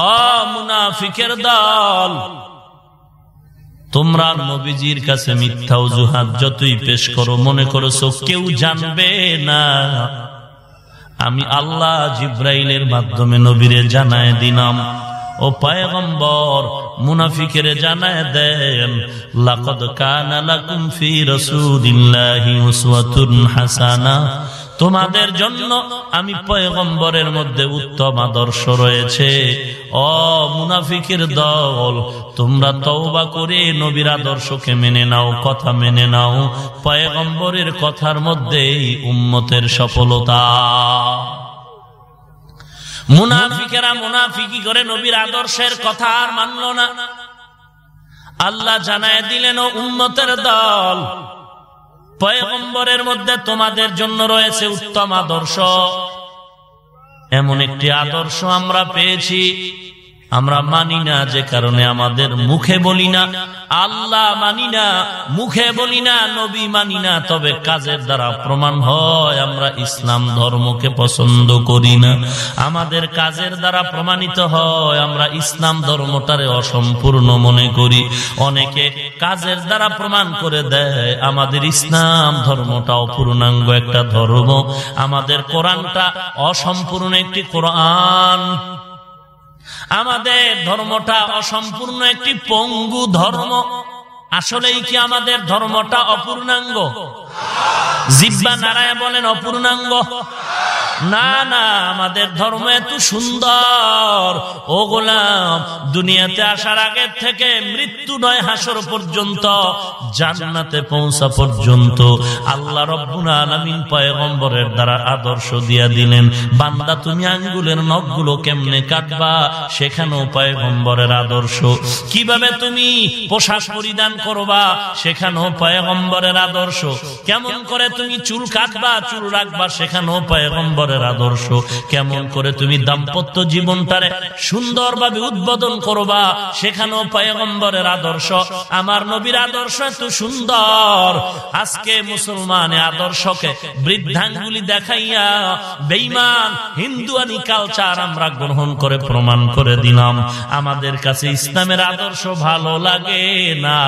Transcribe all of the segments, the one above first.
অমুনাফিকের দল। তোমরা নবীজির কাছে মিথ্যা অজুহাত যতই পেশ করো, মনে করছ কেউ জানবে না। আমি আল্লাহ জিব্রাইলের মাধ্যমে নবীরে জানায় দিলাম, ও পায়গম্বর, মুনাফিকের জানায় দেন, লাকদ কানা লাকুম ফি রাসূলিল্লাহি উসওয়াতুন হাসানা। তোমাদের জন্য আমি পয়গম্বরের মধ্যে উত্তম আদর্শ রয়েছে। অ, মুনাফিকের দল, তোমরা তওবা করে নবীর আদর্শকে মেনে নাও, কথা মেনে নাও। পয়গম্বরের কথার মধ্যেই উম্মতের সফলতা। মুনাফিকেরা মুনাফিকি করে নবীর আদর্শের কথা আর মানল না। আল্লাহ জানায় দিলেন, ও উন্মতের দল পয়গম্বরের মধ্যে তোমাদের জন্য রয়েছে উত্তম আদর্শ। এমন একটি আদর্শ আমরা পেয়েছি। আমরা মানি না যে কারণে আমাদের মুখে বলি না। আল্লাহ মানি না, মুখে বলি না, নবী মানি না, তবে কাজের দ্বারা প্রমাণ হয়, আমরা ইসলাম ধর্মকে পছন্দ করি না। আমাদের কাজের দ্বারা প্রমাণিত হয়, আমরা ইসলাম ধর্মটারে অসম্পূর্ণ মনে করি। অনেকে কাজের দ্বারা প্রমাণ করে দেয়, আমাদের ইসলাম ধর্মটা অপূর্ণাঙ্গ একটা ধর্ম। আমাদের কোরআনটা অসম্পূর্ণ একটি কোরআন। আমাদের ধর্মটা অসম্পূর্ণ একটি পঙ্গু ধর্ম। আসলেই কি আমাদের ধর্মটা অপূর্ণাঙ্গ? জিব্বা নারায় বলেন, অপূর্ণাঙ্গ। না না, আমাদের ধর্ম এত সুন্দর। ও গোলাম, দুনিয়াতে আসার আগে থেকে মৃত্যু নয় হাসর পর্যন্ত, জান্নাতে পৌঁছা পর্যন্ত আল্লাহ রব্বুল দ্বারা আদর্শ দিয়া দিলেন, বান্দা, তুমি আঙ্গুলের নখগুলো কেমনে কাটবা? সেখানেও পয়গম্বরের আদর্শ। কীভাবে তুমি পোশাক পরিধান করবা, সেখানেও পয়গম্বরের আদর্শ। কেমন করে তুমি চুল কাটবা, চুল রাখবা, সেখানেও পয়গম্বরের আদর্শ। কেমন করে তুমি দাম্পত্য জীবনটারে সুন্দরভাবে উদ্বোধন করবা, সেখানেও পয়গম্বরের আদর্শ। আমার নবীর আদর্শ এত সুন্দর। আজকে মুসলমান আদর্শকে বৃদ্ধাঙ্গুলি দেখাইয়া বেইমান হিন্দুয়ানি কালচার আমরা গ্রহণ করে প্রমাণ করে দিলাম। আমাদের কাছে ইসলামের আদর্শ ভালো লাগে না।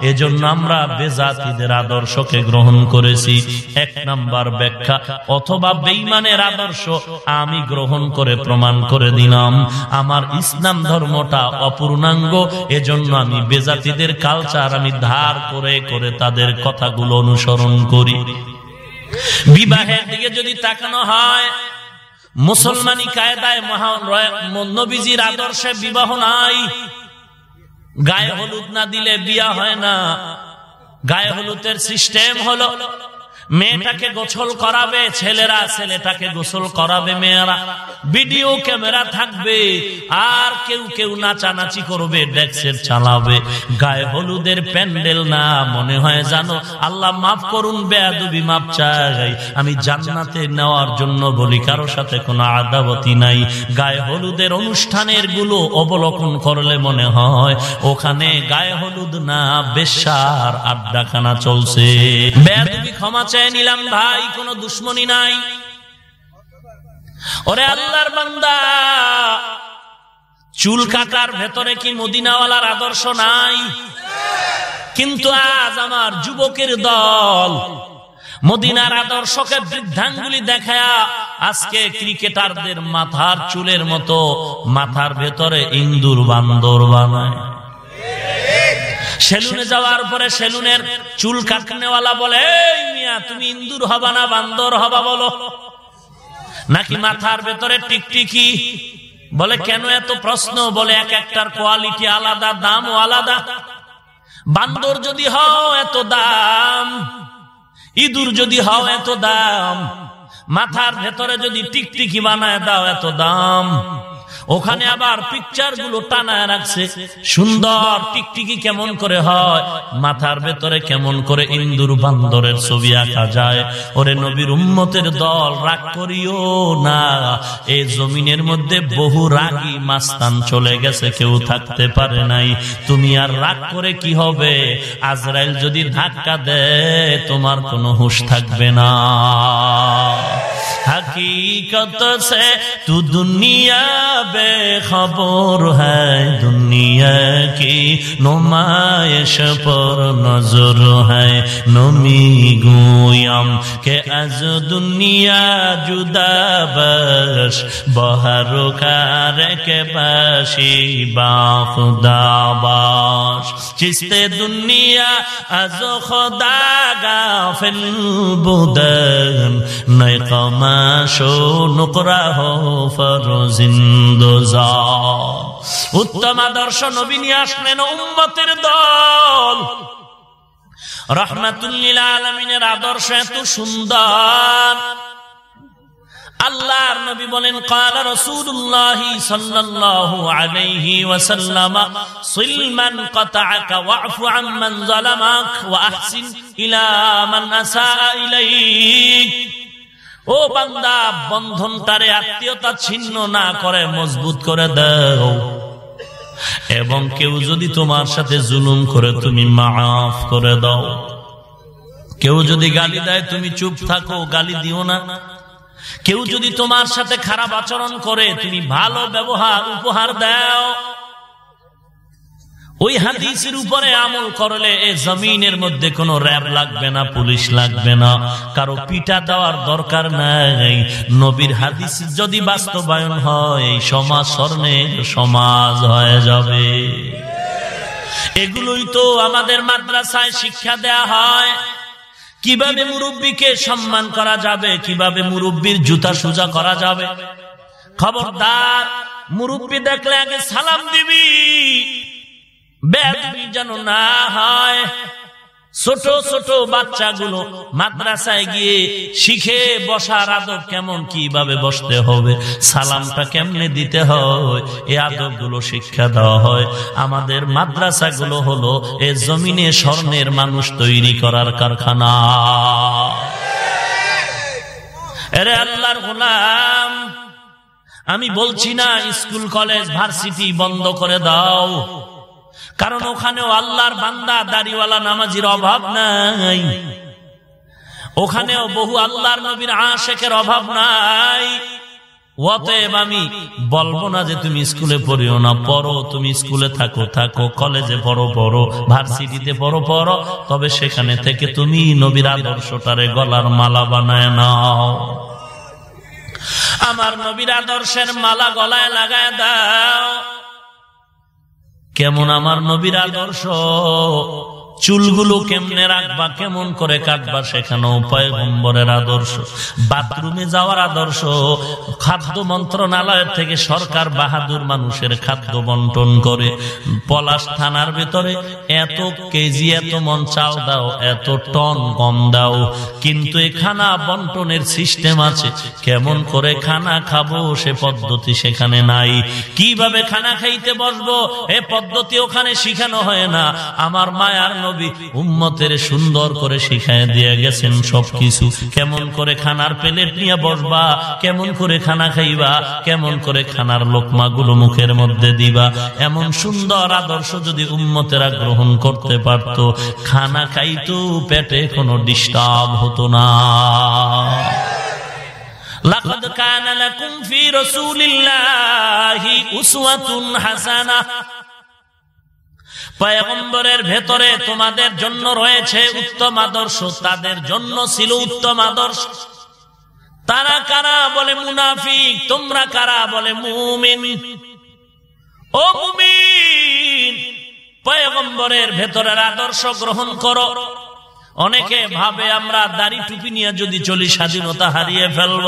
এজন্য আমরা বেজাতিদের আদর্শকে গ্রহণ করেছি। এক নাম্বার ব্যাখ্যা, অথবা বেইমানের আদর্শ, আমি গ্রহণ করে প্রমাণ করে দিলাম। আমার ইসলাম ধর্মটা অপূর্ণাঙ্গ, এজন্য আমি বেজাতিদের কালচার আমি ধার করে করে তাদের কথাগুলো অনুসরণ করি। বিবাহের দিকে যদি তাকানো হয়, মুসলমানি কায়দায় মহান নবীজির আদর্শে বিবাহ নাই। গায়ে হলুদ না দিলে বিয়া হয় না। গায়ে হলুদের সিস্টেম হলো মেয়েটাকে গোসল করাবে, ছেলেরা ছেলেটাকে গোসল করাবে মেয়েরা। ভিডিও ক্যামেরা থাকবে, আর কেউ কেউ নাচানাচি করবে, ডেক্সের চালাবে। গায়ে হলুদের প্যান্ডেল না, মনে হয় জানো? আল্লাহ মাফ করুন, বেয়াদুবি মাপ চাই। আমি জান্নাতে নেওয়ার জন্য বলি, কারও সাথে কোনো আদাবতি নাই। গায়ে হলুদের অনুষ্ঠানেরগুলো অবলোকন করলে মনে হয়, ওখানে গায়ে হলুদ না বেশার আড্ডাখানা চলছে। বেয়াদুবি ক্ষমা চাই চেয়ে নিলাম, ভাই, কোনো দুশ্মনী নাই। ওরে আল্লাহর বান্দা, চুল কাটার ভেতরে কি মদিনাওয়ালার আদর্শ নাই? কিন্তু আজ আমার যুবকের দল মদিনার আদর্শকে বৃদ্ধাঙ্গুলি দেখায়া আজকে ক্রিকেটারদের মাথার চুলের মতো মাথার ভেতরে ইন্দুর বান্দর বানায়। সেলুনে যাওয়ার পরে সেলুনের চুল কাটনেওয়ালা বলে মিয়া, তুমি ইন্দুর হবা না, বান্দর হবা বলো। নাকি মাথার ভেতরে টিকটিকি? বলে, কেন এত প্রশ্ন? বলে, এক একটার কোয়ালিটি আলাদা, দামও আলাদা। বান্দর যদি হও এত দাম, ইঁদুর যদি হও এত দাম, মাথার ভেতরে যদি টিকটিকি বানায় দাও এত দাম। ওখানে আবার পিকচারগুলো টানায় রাখছে। সুন্দর টিকটিকি কেমন করে হয়, মাথার ভেতরে কেমন করে ইন্দুর বান্দরের ছবি আঁকা যায়। ওরে নবীর উম্মতের দল, রাগ করিও না। এই জমিনের মধ্যে বহু রাগি মাস্তান চলে গেছে, কেউ থাকতে পারে নাই। তুমি আর রাগ করে কি হবে? আজরাইল যদি ধাক্কা দেয়, তোমার কোনো হুশ থাকবে না। हकीकत से तू दुनिया बेखबर है दुनिया की नुमाइश पर नजर है नमी गुयम के अज दुनिया जुदा बश बहर कार के बशी बाखुदा बाश चिस्ते दुनिया अज खुदा गाफिल বুদন নয় কমাশো ফরজিন্দোজা উত্তম আদর্শ নবী নিয়ে আসলেন উম্মতের দল। রহমাতুল্লিল আলমিনের আদর্শ এত সুন্দর। আল্লাহর নবী বলেন, কালা রাসূলুল্লাহ সাল্লাল্লাহু আলাইহি ওয়াসাল্লাম, সিলমান কাতাআকা ওয়াফু আম্মান ইলা মান আসাআ ইলাইক। ও বান্দা, বন্ধন তারে আত্মীয়তা ছিন্ন না করে মজবুত করে দাও। এবং কেউ যদি তোমার সাথে জুলুম করে, তুমি মাফ করে দাও। কেউ যদি গালি দেয়, তুমি চুপ থাকো, গালি দিও না। কেউ যদি তোমার সাথে খারাপ আচরণ করে, তুমি ভালো ব্যবহার, উপহার দাও। ওই হাদিসের উপরে আমল করলে এ জমিনের মধ্যে কোনো র্যাব লাগবে না, পুলিশ লাগবে না, কারও পিটা দেওয়ার দরকার নাই। নবীর হাদিস যদি বাস্তবায়ন হয়, এই সমাজ স্বর্ণের সমাজ হয়ে যাবে। এগুলোই তো আমাদের মাদ্রাসায় শিক্ষা দেয়া হয়। কীভাবে মুরব্বীকে সম্মান করা যাবে, কীভাবে মুরব্বীর জুতা সোজা করা যাবে? খবরদার, মুরব্বী দেখলে আগে সালাম দিবি। বেদবি যেন না হয়। ছোট ছোট বাচ্চাগুলো মাদ্রাসায় গিয়ে শিখে বসার আদব কেমন কীভাবে বসতে হবে? সালামটা কেমনে দিতে হয়? গুলো শিক্ষা দেওয়া হয়। আমাদের মাদ্রাসাগুলো হলো এ জমিনে স্বর্ণের মানুষ তৈরি করার কারখানা। এরে আল্লাহর গোলাম, আমি বলছি না, স্কুল, কলেজ, ভার্সিটি বন্ধ করে দাও। কারণ ওখানেও আল্লাহর বান্দা, দাড়িওয়ালা, নামাজির অভাব নাই। ওখানেও বহু আল্লাহর নবীর আশেকের অভাব নাই। অতএব আমি বলব না যে তুমি স্কুলে পড়িও না, পড়ো, তুমি স্কুলে থাকো থাকো, কলেজে পড়ো পড়ো, ভার্সিটিতে পড়ো পড়ো, তবে সেখানে থেকে তুমি নবীর আদর্শটারে গলার মালা বানায় নাও। আমার নবীর আদর্শের মালা গলায় লাগায় দাও। কেমন আমার নবীর আদর্শ? চুলগুলো কেমনে রাখবা, কেমন করে কাটবা সেখানে উপায় গম্বরের আদর্শ। বাথরুমে যাওয়ার আদর্শ, খাদ্য মন্ত্রণালয়ের থেকে সরকার বাহাদুর মানুষের খাদ্য বন্টন করে। পলাশ থানার ভেতরে এত কেজি, এত মন চাল দাও, এত টন কম দাও। কিন্তু এ খানা বন্টনের সিস্টেম আছে, কেমন করে খানা খাব সে পদ্ধতি সেখানে নাই। কীভাবে খানা খাইতে বসবো, এ পদ্ধতি ওখানে শিখানো হয় না। আমার মায়ার নবী উম্মতের সুন্দর করে শিখায় দিয়ে গেছেন সবকিছু কেমন করে খানার প্লেট নিয়ে বসবা কেমন করে খানা খাইবা কেমন করে খানার লোকমা গুলো মুখের মধ্যে দিবা এমন সুন্দর আদর্শ যদি উম্মতেরা গ্রহণ করতে পারত খানা খাইতো পেটে কোনো ডিস্টার্ব হতো না لقد كان لكم في رسول الله أسوة حسنة পয়গম্বরের ভেতরে তোমাদের জন্য রয়েছে উত্তম আদর্শ, তাদের জন্য ছিল উত্তম আদর্শ। তারা কারা বলে মুনাফিক, তোমরা কারা বলে মুমিন? ও মুমিন, পয়গম্বরের ভেতরের আদর্শ গ্রহণ করো। অনেকে ভাবে আমরা দাড়ি টুপি নিয়ে যদি চলি, স্বাধীনতা হারিয়ে ফেলব।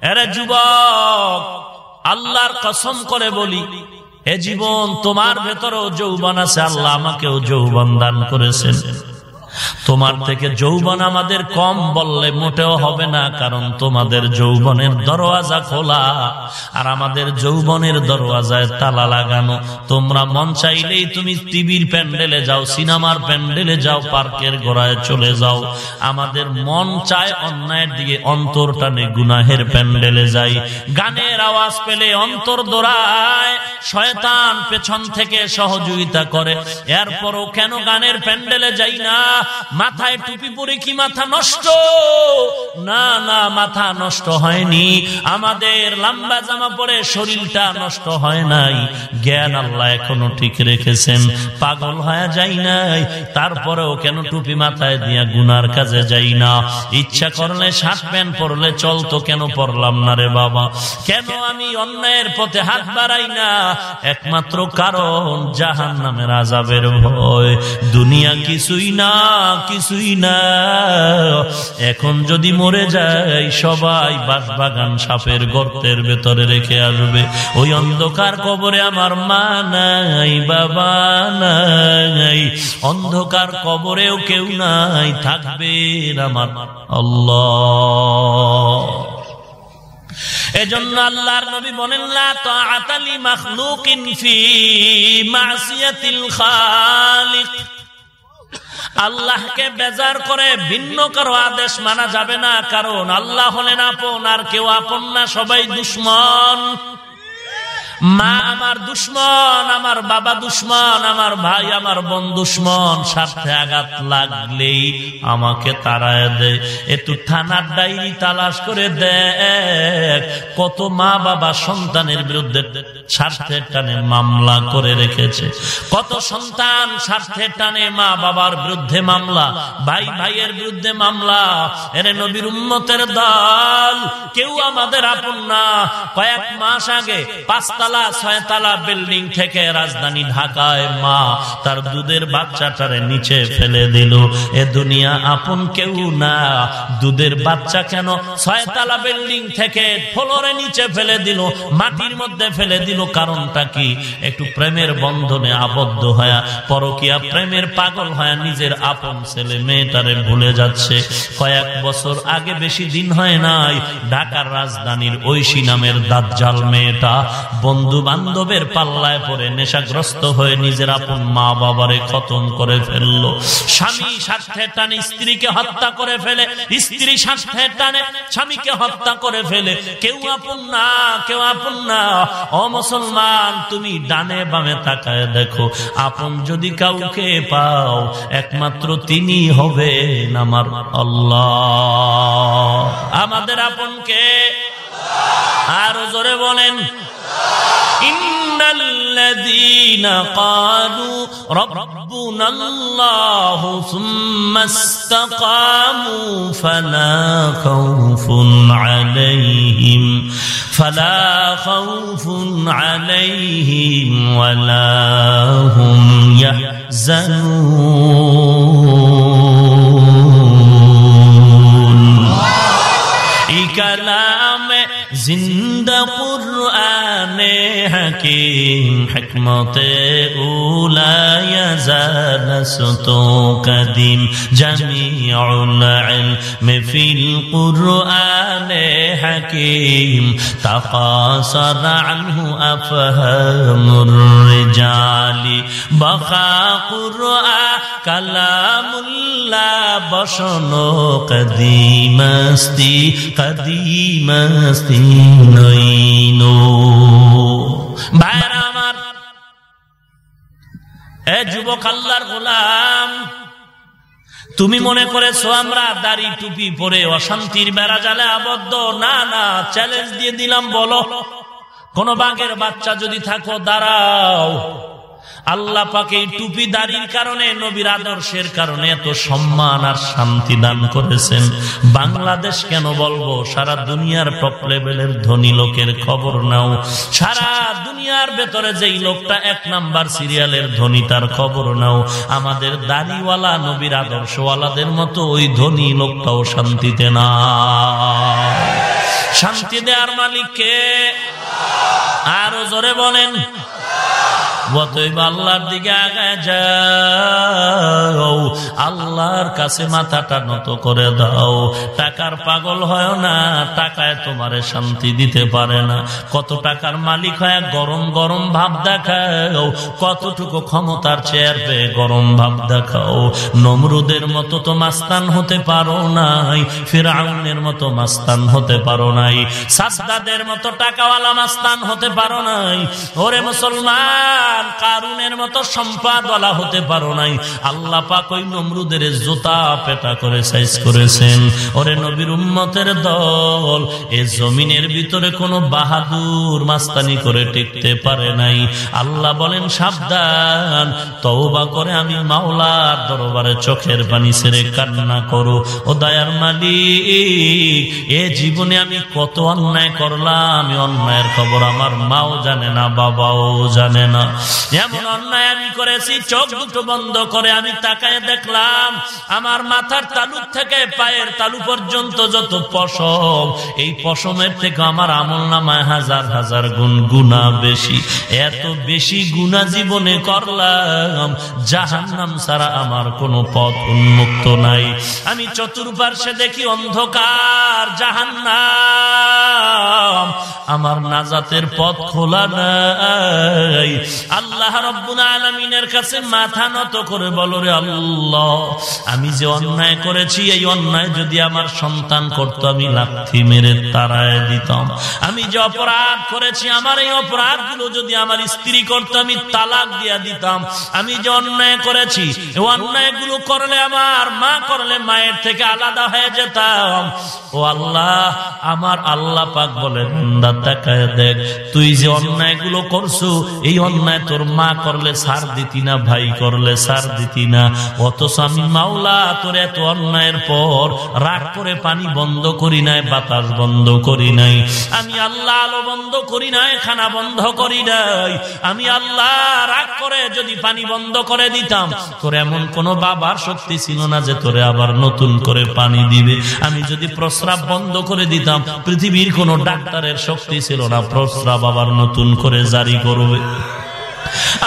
এরে যুবক, আল্লাহর কসম করে বলি এ জীবন তোমার ভেতরেও যৌবন আছে আল্লাহ আমাকেও যৌবন দান করেছেন। তোমার থেকে যৌবন আমাদের কম বললে মোটেও হবে না, কারণ তোমাদের যৌবনের দরওয়াজা খোলা, আর আমাদের যৌবনের দরওয়াজায় তালা লাগানো। তোমরা মন চাইলেই তুমি টিভির প্যান্ডেলে যাও, সিনেমার প্যান্ডেলে যাও, পার্কের গোড়ায় চলে যাও। আমাদের মন চায় অন্যায়ের দিকে অন্তর টানে গুনাহের প্যান্ডেলে যাই। গানের আওয়াজ পেলে অন্তর দোড়ায় শয়তান পেছন থেকে সহযোগিতা করে। এরপরও কেন গানের প্যান্ডেলে যাই না? মাথায় টুপি পরে কি মাথা নষ্ট? না না, মাথা নষ্ট হয়নি। আমাদের লম্বা জামা পরে শরীরটা নষ্ট হয় নাই। জ্ঞান আল্লাহ এখনও ঠিক রেখেছেন। পাগল হয়ে যাই নাই। তারপরেও কেন টুপি মাথায় দিয়া গুনার কাজে যাই না? ইচ্ছা করলে শার্ট প্যান্ট পরলে চলতো কেন পরলাম না রে বাবা? কেন আমি অন্যায়ের পথে হাত বাড়াই না? একমাত্র কারণ জাহান নামের আজাবের ভয়। দুনিয়া কিছুই না। কিছুই না। এখন যদি মরে যায়, সবাই বাস বাগান সাপের গর্তের ভেতরে রেখে আসবে। ওই অন্ধকার কবরে আমার মা নাই, বাবা নাই। অন্ধকার কবরেও কেউ নাই, থাকবে আমার আল্লাহ। এজন্য আল্লাহর নবী বলেন, লা তাআতালি মাখলুকিন ফি মাসিয়াতিল খালিক। আল্লাহকে বেজার করে ভিন্ন কারও আদেশ মানা যাবে না, কারণ আল্লাহ হলেন আপন আর কেউ আপন না, সবাই দুশ্মন। মা আমার দুশ্মন, আমার বাবা দুশ্মন, আমার ভাই, আমার বোন দুশ্মন স্বার্থে আঘাত লাগলেই আমাকে তারায় দেয় একটু থানার ডাইরি তালাশ করে দেখ, কত মা বাবা সন্তানের বিরুদ্ধে স্বার্থের টানে মামলা করে রেখেছে। কত সন্তান স্বার্থের টানে মা বাবার বিরুদ্ধে মামলা, ভাই ভাইয়ের বিরুদ্ধে মামলা। এর নবীর উন্মতের দল, কেউ আমাদের আপন না। কয়েক মাস আগে পাঁচতলা ছয় ছয়তলা বিল্ডিং থেকে রাজধানী ঢাকায় মা তার দুধের বাচ্চাটারে নিচে ফেলে দিল। এ দুনিয়া আপন কেউ না। দুধের বাচ্চা কেন ছয়তলা বিল্ডিং থেকে ফ্লোরে নিচে ফেলে দিল, মাটির মধ্যে ফেলে দিল, কারণটা কি? একটু প্রেমের বন্ধনে আবদ্ধ হয়া, পরকিয়া প্রেমের পাগল হয়া নিজের আপন ছেলে মেয়েটারে ভুলে যাচ্ছে। কয়েক বছর আগে বেশি দিন হয় নাই, ঢাকার রাজধানীর ঐশী নামের দাজ্জাল মেয়েটা। বন্ধু বান্ধবের পাল্লায় পরে নেশাগ্রস্ত হয়ে নিজের আপন মা বাবারে খতম করে ফেলল। স্বামী স্বার্থের টানে, স্ত্রীকে হত্যা করে ফেলে। স্ত্রী স্বার্থের টানে, স্বামীকে হত্যা করে ফেলে। কেউ আপন না, কেউ আপন না। ও মুসলমান, তুমি ডানে বামে তাকায় দেখো। আপন যদি কাউকে পাও, একমাত্র তিনি হবেন আমার আল্লাহ। আমাদের আপনকে আরো জোরে বলেন إن الذين قالوا ربنا الله ثم استقاموا فلا خوف عليهم فلا خوف عليهم ولا هم يحزنون जिन এই কালামে জিন্দা কুরআন হাকিম হিকমতে উলায় জালসত কদিম জামিউল ইলম ফিল কুরআন হাকিম তাকাসার আনহু আফহামুর রিজালি বাকা কুরআন কালামুল্লাহ বসন কদিমস্তি কদিমস্তি আমার, এ যুবক আল্লাহর গোলাম, তুমি মনে করেছ আমরা দাড়ি টুপি পরে অশান্তির বেড়া জালে আবদ্ধ? না না চ্যালেঞ্জ দিয়ে দিলাম, বলো। কোন বাঘের বাচ্চা যদি থাকো, দাঁড়াও। আল্লাহ পাকে টুপি দাড়ির কারণে, নবীর আদর্শের কারণে এত সম্মান আর শান্তি দান করেছেন। বাংলাদেশ কেন বলব? সারা দুনিয়ার টপ লেভেলের ধনী লোকের খবর নাও। সারা দুনিয়ার ভেতরে যেই লোকটা এক নাম্বার সিরিয়ালের ধনী, তার খবর নাও। আমাদের দাড়িওয়ালা, নবীর আদর্শওয়ালাদের মতো ওই ধনী লোকটাও শান্তিতে না। শান্তি দেওয়ার মালিককে আরও জোরে বলেন। আল্লাহর কাছে মাথাটা নত করে দাও। টাকার পাগল হয় না, টাকায় শান্তি দিতে পারে না। কত টাকার মালিক হয়, গরম গরম ভাব দেখাও। কতটুকু ক্ষমতার চেয়ার পেয়ে গরম ভাব দেখাও। নমরুদের মতো তো মাস্তান হতে পারো নাই ফের ফিরাউনের মতো মাস্তান হতে পারো নাই সাদ্দাদের মতো টাকাওয়ালা মাস্তান হতে পারো নাই। ওরে মুসলমান! ফেরাউন কারুনের মতো সম্পাদলা হতে পারো নাই। আল্লাহ পাক ওই নমরুদের জোতা পেটা করে সাইজ করেছেন। ওরে নবীর উম্মতের দল, এ জমিনের ভিতরে কোনো বাহাদুর মাস্তানি করে টিকতে পারে নাই। আল্লাহ বলেন, সাবধান, তওবা করে আমি মাওলার দরবারে চোখের পানি ছেড়ে কান্না করো। ও দয়ার মালিক, এ জীবনে আমি কত অন্যায় করলাম অন্যায়ের খবর আমার মাও জানে না, বাবাও জানে না। এমন অন্যায় আমি করেছি, চোখ দুটো বন্ধ করে আমি তাকায় দেখলাম, আমার মাথার তালু থেকে পায়ের তালু পর্যন্ত যত পশম, এই পশমের থেকে আমার আমল নামায় হাজার হাজার গুণ গুণা বেশি। এত বেশি গুণা জীবনে করলাম জাহান নাম ছাড়া আমার কোনো পথ উন্মুক্ত নাই। আমি চতুর্পার্শ্বে দেখি অন্ধকার জাহান নাম আমার নাজাতের পথ খোলা নাই। আল্লাহ রব্বুল আলমিনের কাছে মাথা নত করে বলো রে আল্লাহ, আমি যে অন্যায় করেছি, এই অন্যায় যদি আমার সন্তান করত, আমি লাথি মেরে তারায় দিতাম। আমি যে অপরাধ করেছি, আমার এই অপরাধগুলো যদি আমার স্ত্রী করত, আমি তালাক দিয়া দিতাম। আমি যে অন্যায় করেছি অন্যায়গুলো করলে আমার মা করলে মায়ের থেকে আলাদা হয়ে যেতাম। ও আল্লাহ, আমার আল্লাহ পাক দেখায় দেখ, তুই যে অন্যায়গুলো করছ, এই অন্যায় তোর মা করলে সার দিতি না, ভাই করলে সার দিতি না। অথচ আমি মাওলা, তোর এত অন্যায়ের পর রাগ করে পানি বন্ধ করি নাই, বাতাস বন্ধ করি নাই। আমি আল্লাহ আলো বন্ধ করি নাই, খানা বন্ধ করি নাই। আমি আল্লাহ রাগ করে যদি পানি বন্ধ করে দিতাম, তোর এমন কোন বাবার শক্তি ছিল না যে তোরে আবার নতুন করে পানি দিবে। আমি যদি প্রস্রাব বন্ধ করে দিতাম, পৃথিবীর কোন ডাক্তারের শক্তি ছিল না, প্রস্রাব আবার নতুন করে জারি করবে।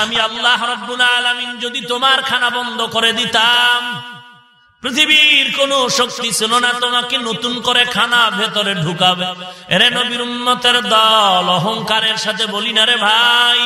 আমি আল্লাহ রব্বুল আলমিন যদি তোমার খানা বন্ধ করে দিতাম, পৃথিবীর কোন শক্তি ছিল না তোমাকে নতুন করে খানা ভেতরে ঢুকাবে। এরে নবীর উন্নতের দল, অহংকারের সাথে বলি না রে ভাই,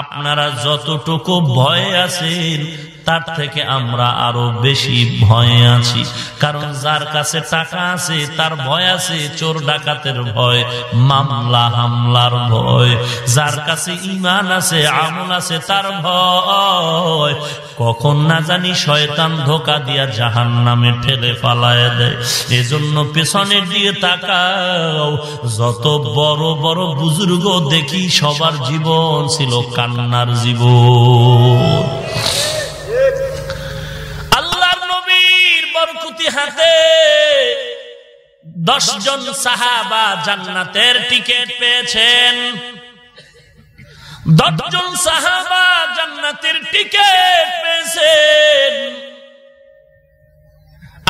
আপনারা যতটুকু ভয় আছেন তার থেকে আমরা আরও বেশি ভয়ে আছি। কারণ যার কাছে টাকা আছে, তার ভয় আছে চোর ডাকাতের ভয়, মামলা, হামলার ভয়। যার কাছে ইমান আছে, আমল আছে, তার ভয়। কখন না জানি শয়তান ধোকা দিয়া জাহান নামে ঠেলে পালায় দেয়। এজন্য পেছনের দিয়ে তাকাও। যত বড় বড় বুজুর্গ দেখি সবার জীবন ছিল কান্নার জীবন। হাতে দশ জন সাহাবা জান্নাতের টিকিট পেয়েছেন। দশজন সাহাবা জান্নাতের টিকিট পেয়েছেন।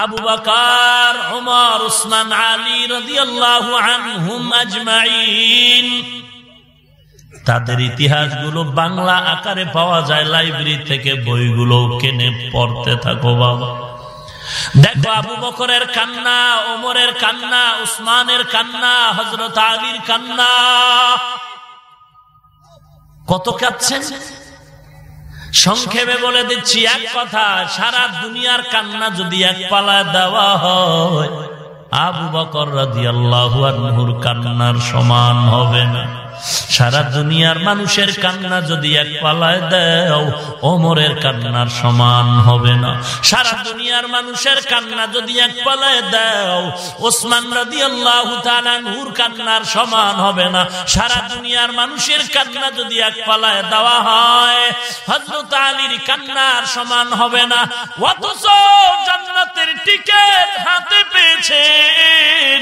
আবু বাকার ওমর উসমান, আলী রাদিয়াল্লাহু আনহুম আজমাইন। তাদের ইতিহাসগুলো বাংলা আকারে পাওয়া যায়, লাইব্রেরি থেকে বইগুলো কেনে পড়তে থাকো বাবা। দেখো আবু বকরের কান্না, ওমরের কান্না, উসমানের কান্না হজরত আলীর কান্না। কত কাঁদছেন? সংক্ষেপে বলে দিচ্ছি, এক কথা, সারা দুনিয়ার কান্না যদি এক পালায় দেওয়া হয়, আবু বকর রাজি আল্লাহ কান্নার সমান হবে না। সারা দুনিয়ার মানুষের কান্না যদি এক পালায় দেও, ওমরের কান্নার সমান হবে না। সারা দুনিয়ার মানুষের কান্না যদি এক পালায় দেও, ওসমান রাদি আল্লাহ নূর কান্নার সমান হবে না। সারা দুনিয়ার মানুষের কান্না যদি এক পালায় দেওয়া হয় হজরত আলীর কান্নার সমান হবে না। অথচ জান্নাতের টিকেট হাতে পেয়েছেন,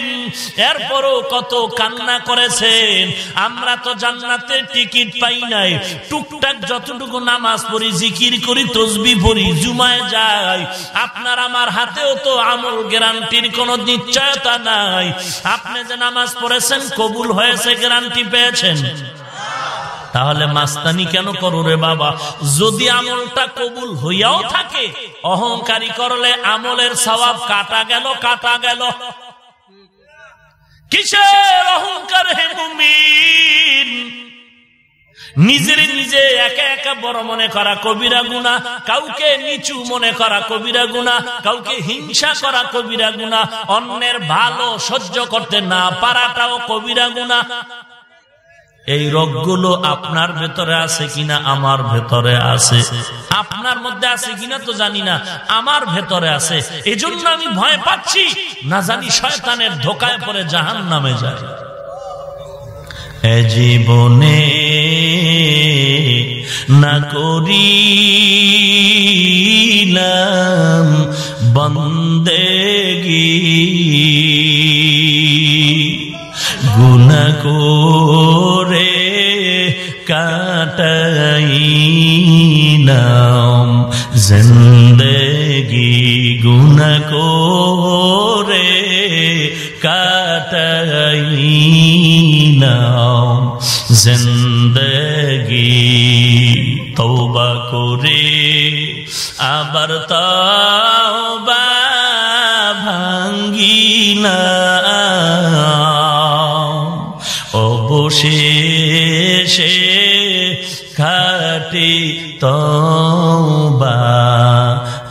এরপরও কত কান্না করেছেন। আমরা আমরা তো জান্নাতের টিকিট পাই নাই। টুকটাক যতটুকু নামাজ পড়ি, জিকির করি, তসবি পড়ি, জুমায় যাই। আপনার আমার হাতেও তো আমল গ্যারান্টির কোন নিশ্চয়তা নাই। আপনি যে নামাজ পড়েছেন, কবুল হয়েছে, গ্যারান্টি পেয়েছেন? তাহলে মাস্তানি কেন করো রে বাবা? যদি আমলটা কবুল হইয়াও থাকে, অহংকারী করলে আমলের স্বভাব কাটা গেল কাটা গেল। কিসের অহংকার হে মুমিন? নিজের নিজে একা একা বড় মনে করা কবিরা গুণা কাউকে নিচু মনে করা কবিরা গুণা কাউকে হিংসা করা কবিরা গুণা অন্যের ভালো সহ্য করতে না পারাটাও কবিরা গুণা এই রোগগুলো আপনার ভেতরে আছে কিনা? আমার ভেতরে আছে। আপনার মধ্যে আছে কিনা তো জানি না। আমার ভেতরে আছে। এজন্য আমি ভয় পাচ্ছি। না জানি শয়তানের ধোকায় পরে জাহান নামে যায় জীবনে না করিলাম বন্দেগি। গুনা করে কাটাইলাম জিন্দগি গুনা করে কাটাইলাম। জিন্দগি তৌবা করে আবার তৌবা তবা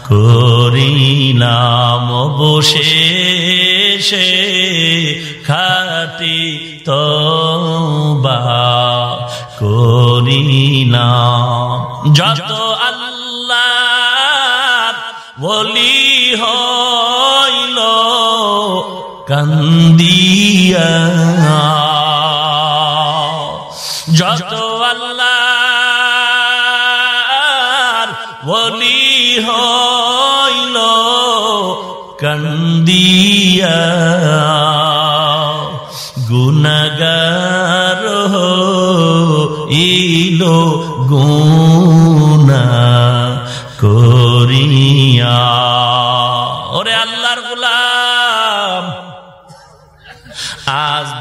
করিলাম অবশেষে খাটি তবা করিলাম। যত আল্লাহ বলি হইল কান্দিয়া কান্দিয়া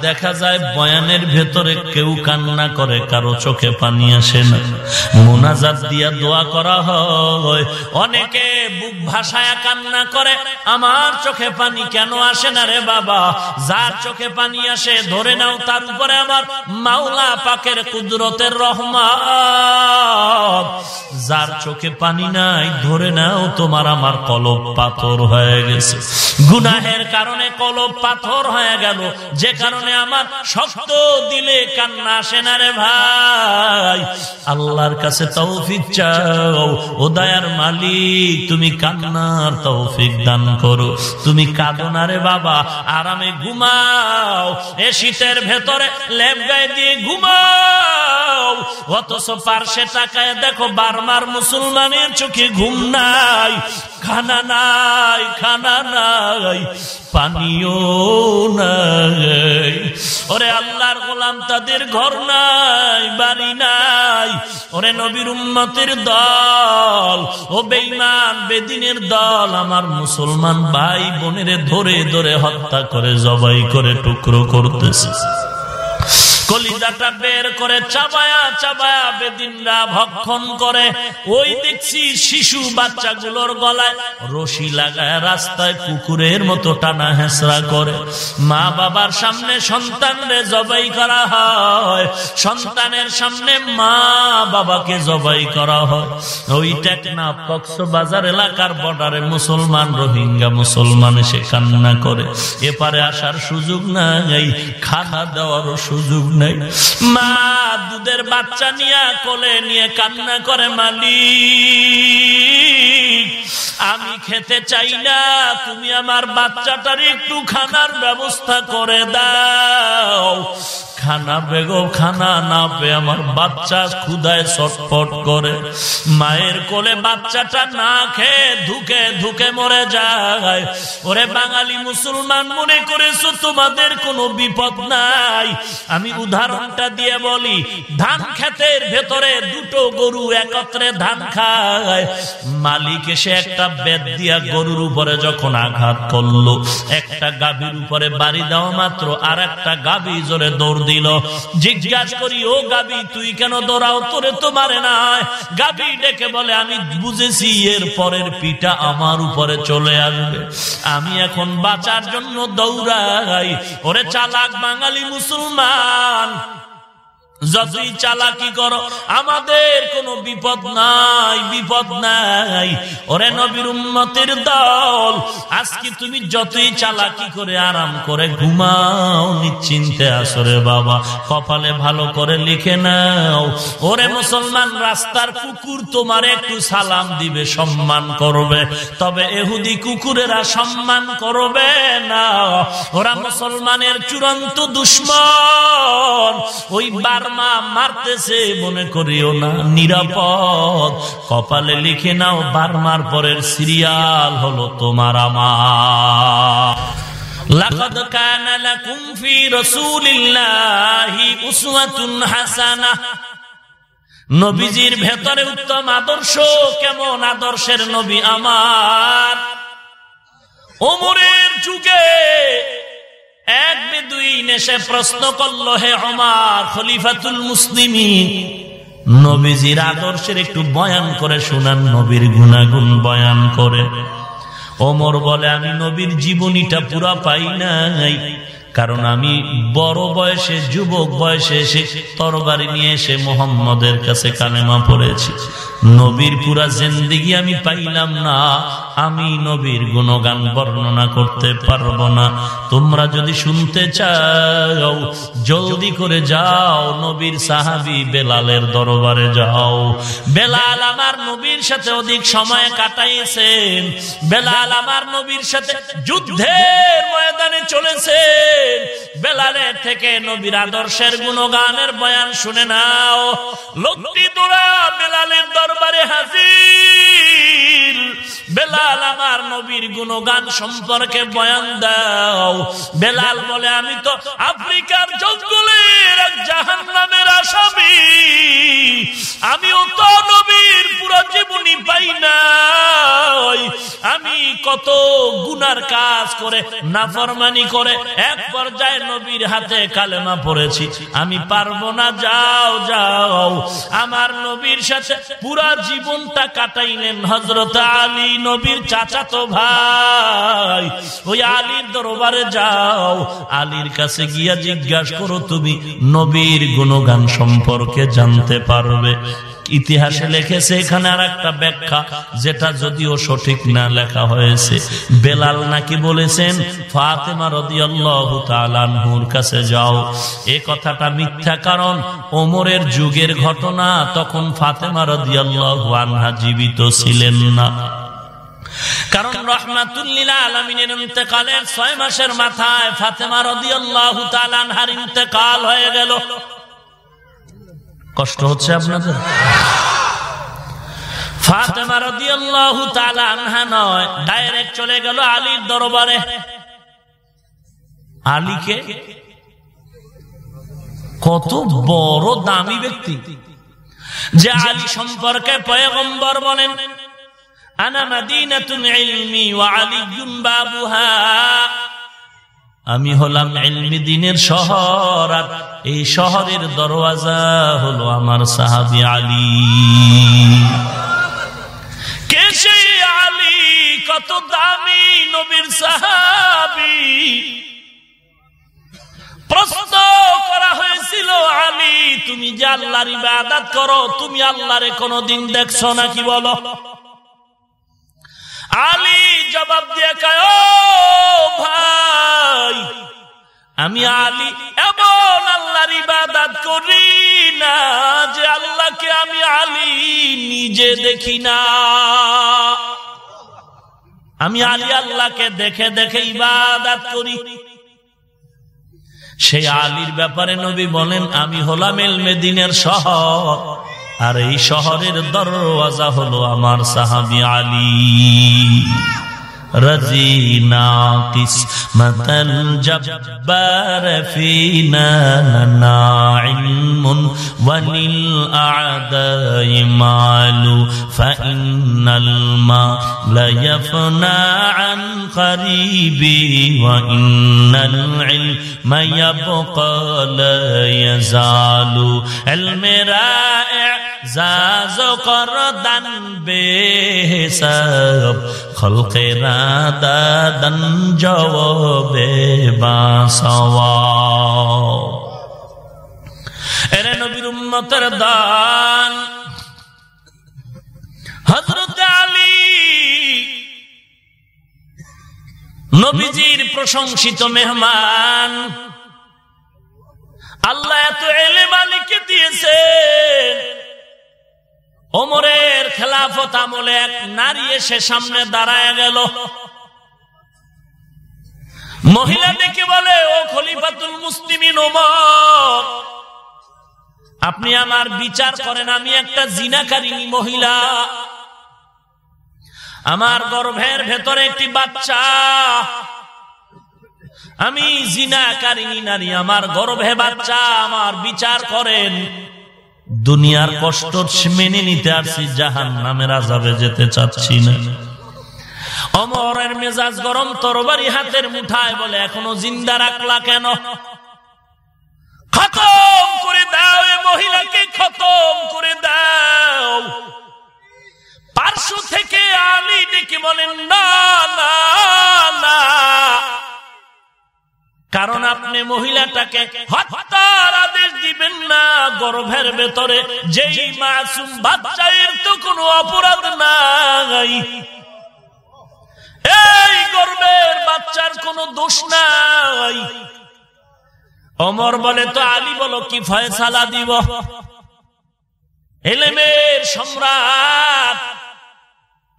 দেখা যায় বয়ানের ভেতরে কেউ কান্না করে, কারও চোখে পানি আসে না। মোনাজাত দিয়া দোয়া করা হয়। অনেকে বুক ভাসায় কান্না করে, আমার চোখে পানি কেন আসে না রে বাবা? যার চোখে পানি আসে, ধরে নাও তার উপরে আমার মাওলা পাকের কুদরতের রহমান যার চোখে পানি নাই, ধরে নাও তোমার আমার কলব পাথর হয়ে গেছে। গুনাহের কারণে কলব পাথর হয়ে গেল। যে কারণে আমার শক্ত দিলে কান্না আসে না রে ভাই। আল্লাহর কাছে তৌফিক চাও। ও দয়ার মালিক, তুমি কান্নার তৌফিক দান করো। তুমি কাঁদো না রে বাবা, আরামে ঘুমাও। এ শীতের ভেতরে লেপ গায়ে দিয়ে ঘুমাও। অথচ পার্শ্বে টাকায় দেখো বারমার মুসলমানের চোখে ঘুম নাই, খানা নাই খানা নাই। পানিও নাই। ওরে আল্লাহর গোলাম, তাদের ঘর নাই, বাড়ি নাই। ওরে নবীর উম্মতের দল, ও বেইমান বেদিনের দল, আমার মুসলমান ভাই বোনের ধরে ধরে হত্যা করে, জবাই করে, টুকরো করতেছে। কলিজাটা বের করে চাবায়া চাবায়া বেদিনরা ভক্ষণ করে। ওই দেখছি শিশু বাচ্চাগুলোর গলায় রশি লাগায় রাস্তায় কুকুরের মতো টানা হেসরা করে। মা বাবার সামনে সন্তানরে জবাই করা হয়। সন্তানের সামনে মা বাবাকে জবাই করা হয়। ওই টেকনা কক্সবাজার এলাকার বর্ডারে মুসলমান রোহিঙ্গা মুসলমান এসে কান্না করে। এপারে আসার সুযোগ নাই, খানা দেওয়ারও সুযোগ নাই। মা দুধের বাচ্চা নিয়ে কোলে নিয়ে কান্না করে, মালিক, আমি খেতে চাই না, তুমি আমার বাচ্চাটার একটু খানার ব্যবস্থা করে দাও। খানা বেগো, খানা না পে আমার বাচ্চা ক্ষুদায় ছটফট করে। মায়ের কোলে বাচ্চাটা না খেয়ে ধুকে ধুকে মরে যায়। ওরে বাঙালি মুসলমান, মনে করেছ তোমাদের কোনো বিপদ নাই? আমি উদাহরণটা দিয়ে বলি, ধান খেতের ভেতরে দুটো গরু একত্রে ধান খায়। মালিক এসে একটা বেদ দিয়া গরুর উপরে যখন আঘাত করল, একটা গাভীর উপরে বাড়ি দেওয়া মাত্র আর একটা গাভী জোরে দৌড় দিল। জিজ্ঞাসা করি, ও গাবি, তুই কেন দৌড়াও? তোরে তো মারে না। গাবি ডেকে বলে, আমি বুঝেছি, এর পরের পিটা আমার উপরে চলে আসবে। আমি এখন বাঁচার জন্য দৌড়াই। ওরে চালাক বাঙালি মুসলমান যতই চালাকি করো, আমাদের কোনো বিপদ নাই বিপদ নাই। ওরে নবীর দল, আজকে তুমি যতই চালাকি করে আরাম করে ঘুমাও, নিশ্চিন্তে আসরে বাবা। কপালে ভালো করে লিখে নাও। ওরে মুসলমান, রাস্তার কুকুর তোমার একটু সালাম দিবে, সম্মান করবে। তবে এহুদি কুকুরেরা সম্মান করবে না। ওরা মুসলমানের চূড়ান্ত দুশ্মন। ওই বার মা মারতেছে, মনে করিও না, নিরাপদ। কপালে লিখে নাও পরের সিরিয়াল হলো তোমার আমার। কানা লাকুম ফি রাসূলিল্লাহি উসওয়াতুন হাসানাহ নবীজির ভেতরে উত্তম আদর্শ, কেমন আদর্শের নবী আমার। ওমরের যুগে এক বেদুইন এসে প্রশ্ন করল, হে অমার খলিফাতুল মুসলিমিন, নবীজির আদর্শের একটু বয়ান করে শোনান, নবীর গুণাগুণ বয়ান করে। অমর বলে, আমি নবীর জীবনীটা পুরা পাই নাই। কারণ আমি বড় বয়সে, যুবক বয়সে এসে তরবারি নিয়ে এসে মোহাম্মদের কাছে কালেমা পড়েছি। নবীর পুরা জিন্দিগি আমি পাইলাম না। আমি নবীর গুণগান বর্ণনা করতে পারব না। তোমরা যদি শুনতে চাও, জলদি করে যাও, নবীর সাহাবি বেলালের দরবারে যাও। বেলাল আমার নবীর সাথে অধিক সময় কাটাইছেন। বেলাল আমার নবীর সাথে যুদ্ধের ময়দানে চলেছেন। বেলালের থেকে নবীর আদর্শের গুণগানের বয়ান শুনে নাও। লোকটি তোরা বেলালের দরবারে হাজির। বেলাল আমার নবীর গুণগান সম্পর্কে বয়ান দাও। বেলাল বলে, আমি তো আফ্রিকার জঙ্গলের জাহান নামের আসামি। আমিও তো নবীর পুরো জীবনী পাই না আমি কত গুনার কাজ করে, নাফরমানি করে এক পর্যায়ে নবীর হাতে কালেমা পড়েছি। আমি পারব না, যাও যাও। আমার নবীর সাথে পুরা জীবনটা কাটাইলেন হজরত আলী। নবীর চাচা তো ভাই, ওই আলীর দরবারে যাও, আলীর কাছে গিয়া জিজ্ঞাসা করো তুমি নবীর গুণগান সম্পর্কে জানতে পারবে। ইতিহাসে লিখেছে এখানে আর একটা ব্যাখ্যা, যেটা যদিও সঠিক না লেখা হয়েছে। বেলাল নাকি বলেছেন কাছে যাও। এ কথাটা মিথ্যা কারণ, ওমরের যুগের ঘটনা, তখন ফাতেমা রদিয়াল্লাহু আনহা জীবিত ছিলেন না। কারণ রহমাতুল্লিল আলমিনের ইন্তেকালের ছয় মাসের মাথায় ফাতেমা রদিয়াল্লাহু তাআলার ইন্তেকাল হয়ে গেল। কষ্ট হচ্ছে আপনাদের? ফাতেমা রাদিয়াল্লাহু তাআলা আনহা নয় ডাইরেক্ট চলে গেল আলীর দরবারে। আলীকে? কত বড় দামি ব্যক্তি। যে আলী সম্পর্কে পয়গম্বর বলেন আমি হলাম এলমি দিনের শহর, আর এই শহরের দরওয়াজা হলো আমার সাহাবি আলী? কত দামি নবীর সাহাবি। প্রশ্ন করা হয়েছিল, আলী, তুমি যে আল্লাহর ইবাদত করো, তুমি আল্লাহরে কোনদিন দেখছ নাকি বলো? আলী জবাব দিয়ে ভাই, আমি আলী এমন আল্লাহর ইবাদত করি না যে আল্লাহকে আমি আলী নিজে দেখি না। আমি আলী আল্লাহকে দেখে দেখে ইবাদত করি। সেই আলীর ব্যাপারে নবী বলেন, আমি হলাম এলমেদিনের শহর। আর এই শহরের দরওয়াজা হলো আমার সাহাবি আলী। رزينا قسمة الجبار فينا لنا علم وللأعداء مال فإن الماء ليفنى عن قريبي وإن العلم يبقى لا يزال علم رائع زاز قردن بحساب খলকেরা দাদন জবে বাসওয়া এরে নবীর উম্মতের দান হজরত আলী নবীজির প্রশংসিত মেহমান আল্লাহ এত এলে মালিককে দিয়েছে ওমরের খেলাফত আমলে এক নারী এসে সামনে দাঁড়ায় গেল। মহিলা ডেকে বলে, ও খলিফাতুল মুসলিমিন ওমর, আপনি আমার বিচার করেন, আমি একটা জিনাকারিনী মহিলা। আমার গর্ভের ভেতরে একটি বাচ্চা। আমি জিনাকারিনী নারী, আমার গর্ভে বাচ্চা, আমার বিচার করেন। দুনিয়ার কষ্ট মেনে নিতে আসছি জাহান নামের আজাবে যেতে চাচ্ছি না। অমরের মেজাজ গরম, তরবারি হাতের মুঠায় বলে, এখনও জিন্দা রাখলা কেন? খতম করে দাও মহিলাকে, খতম করে দাও। পার্শ্ব থেকে আলী ডেকে বলেন, না না না। কারণ আপনি মহিলাটাকে হত্যার আদেশ দিবেন না গর্ভের ভেতরে যেই মাসুম বাচ্চায়ের তো কোনো অপরাধ নাই। এই গর্বের বাচ্চার কোনো দোষ নাই। অমর বলে তো আলী বলো কি ফয়সালা দিব? এলেমের সম্রাট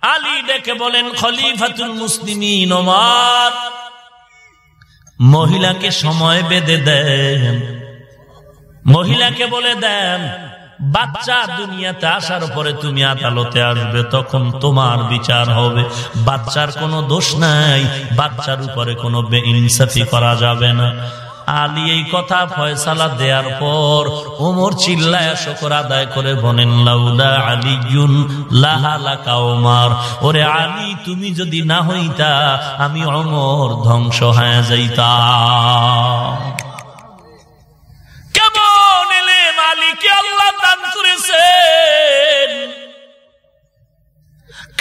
আলী ডেকে বলেন খলিফাতুল মুসলিমিন ওমর মহিলাকে সময় বেঁধে দেন। মহিলাকে বলে দেন, বাচ্চা দুনিয়াতে আসার পরে তুমি আদালতে আসবে, তখন তোমার বিচার হবে। বাচ্চার কোনো দোষ নাই, বাচ্চার উপরে কোনো বেইনসাফি করা যাবে না। আলী এই কথা ফয়সালা দেওয়ার পর ওমর চিল্লায় শকর আদায় করে বলেন, লাউলা আলিজুন লাহালাকা ওমার ওরে আলী, তুমি যদি না হইতা, আমি অমর ধ্বংস হয়ে যাইতা কেমন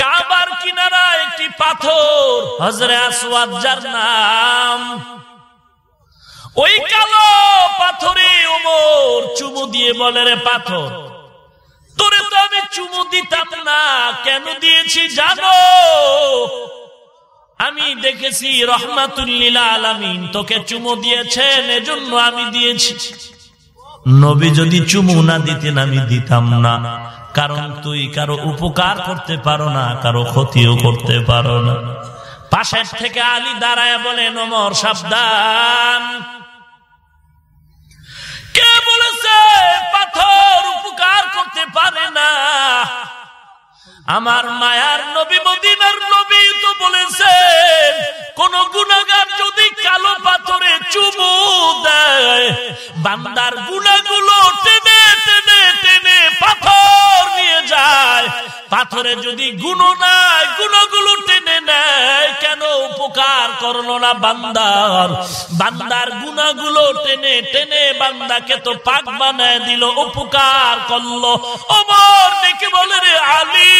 কাবার কিনারা একটি পাথর হজরে আসওয়াদ যার নাম ওই কালো পাথরে ওমর চুমু দিয়ে বলে, রে পাথর, তোরে তো আমি চুমু দিতাম না, কেন দিয়েছি জানো? আমি দেখেছি রহমাতুল্লিলা তোকে চুমু দিয়েছেন, এজন্য আমি দিয়েছি। নবী যদি চুমু না দিতেন, আমি দিতাম না। কারণ তুই কারও উপকার করতে পারো না, কারও ক্ষতিও করতে পারো না। পাশের থেকে আলী দাঁড়ায় বলে নমর সাবধান। বলেছে পাথর উপকার করতে পারে না। আমার মায়ার নবী, মদিনার নবী তো বলেছেন, কোন গুণাগার যদি কালো পাথরে চুমু দেয়, বান্দার গুণাগুলো টেনে টেনে টেনে পাথর নিয়ে যায়। পাথরে যদি গুণ নাই গুণগুলো টেনে নেয়, কেন উপকার করল না বান্দার? বান্দার গুণাগুলো টেনে টেনে বান্দাকে তো পাক বানায় দিল, উপকার করল। অমর দেখে বলে রে আলী।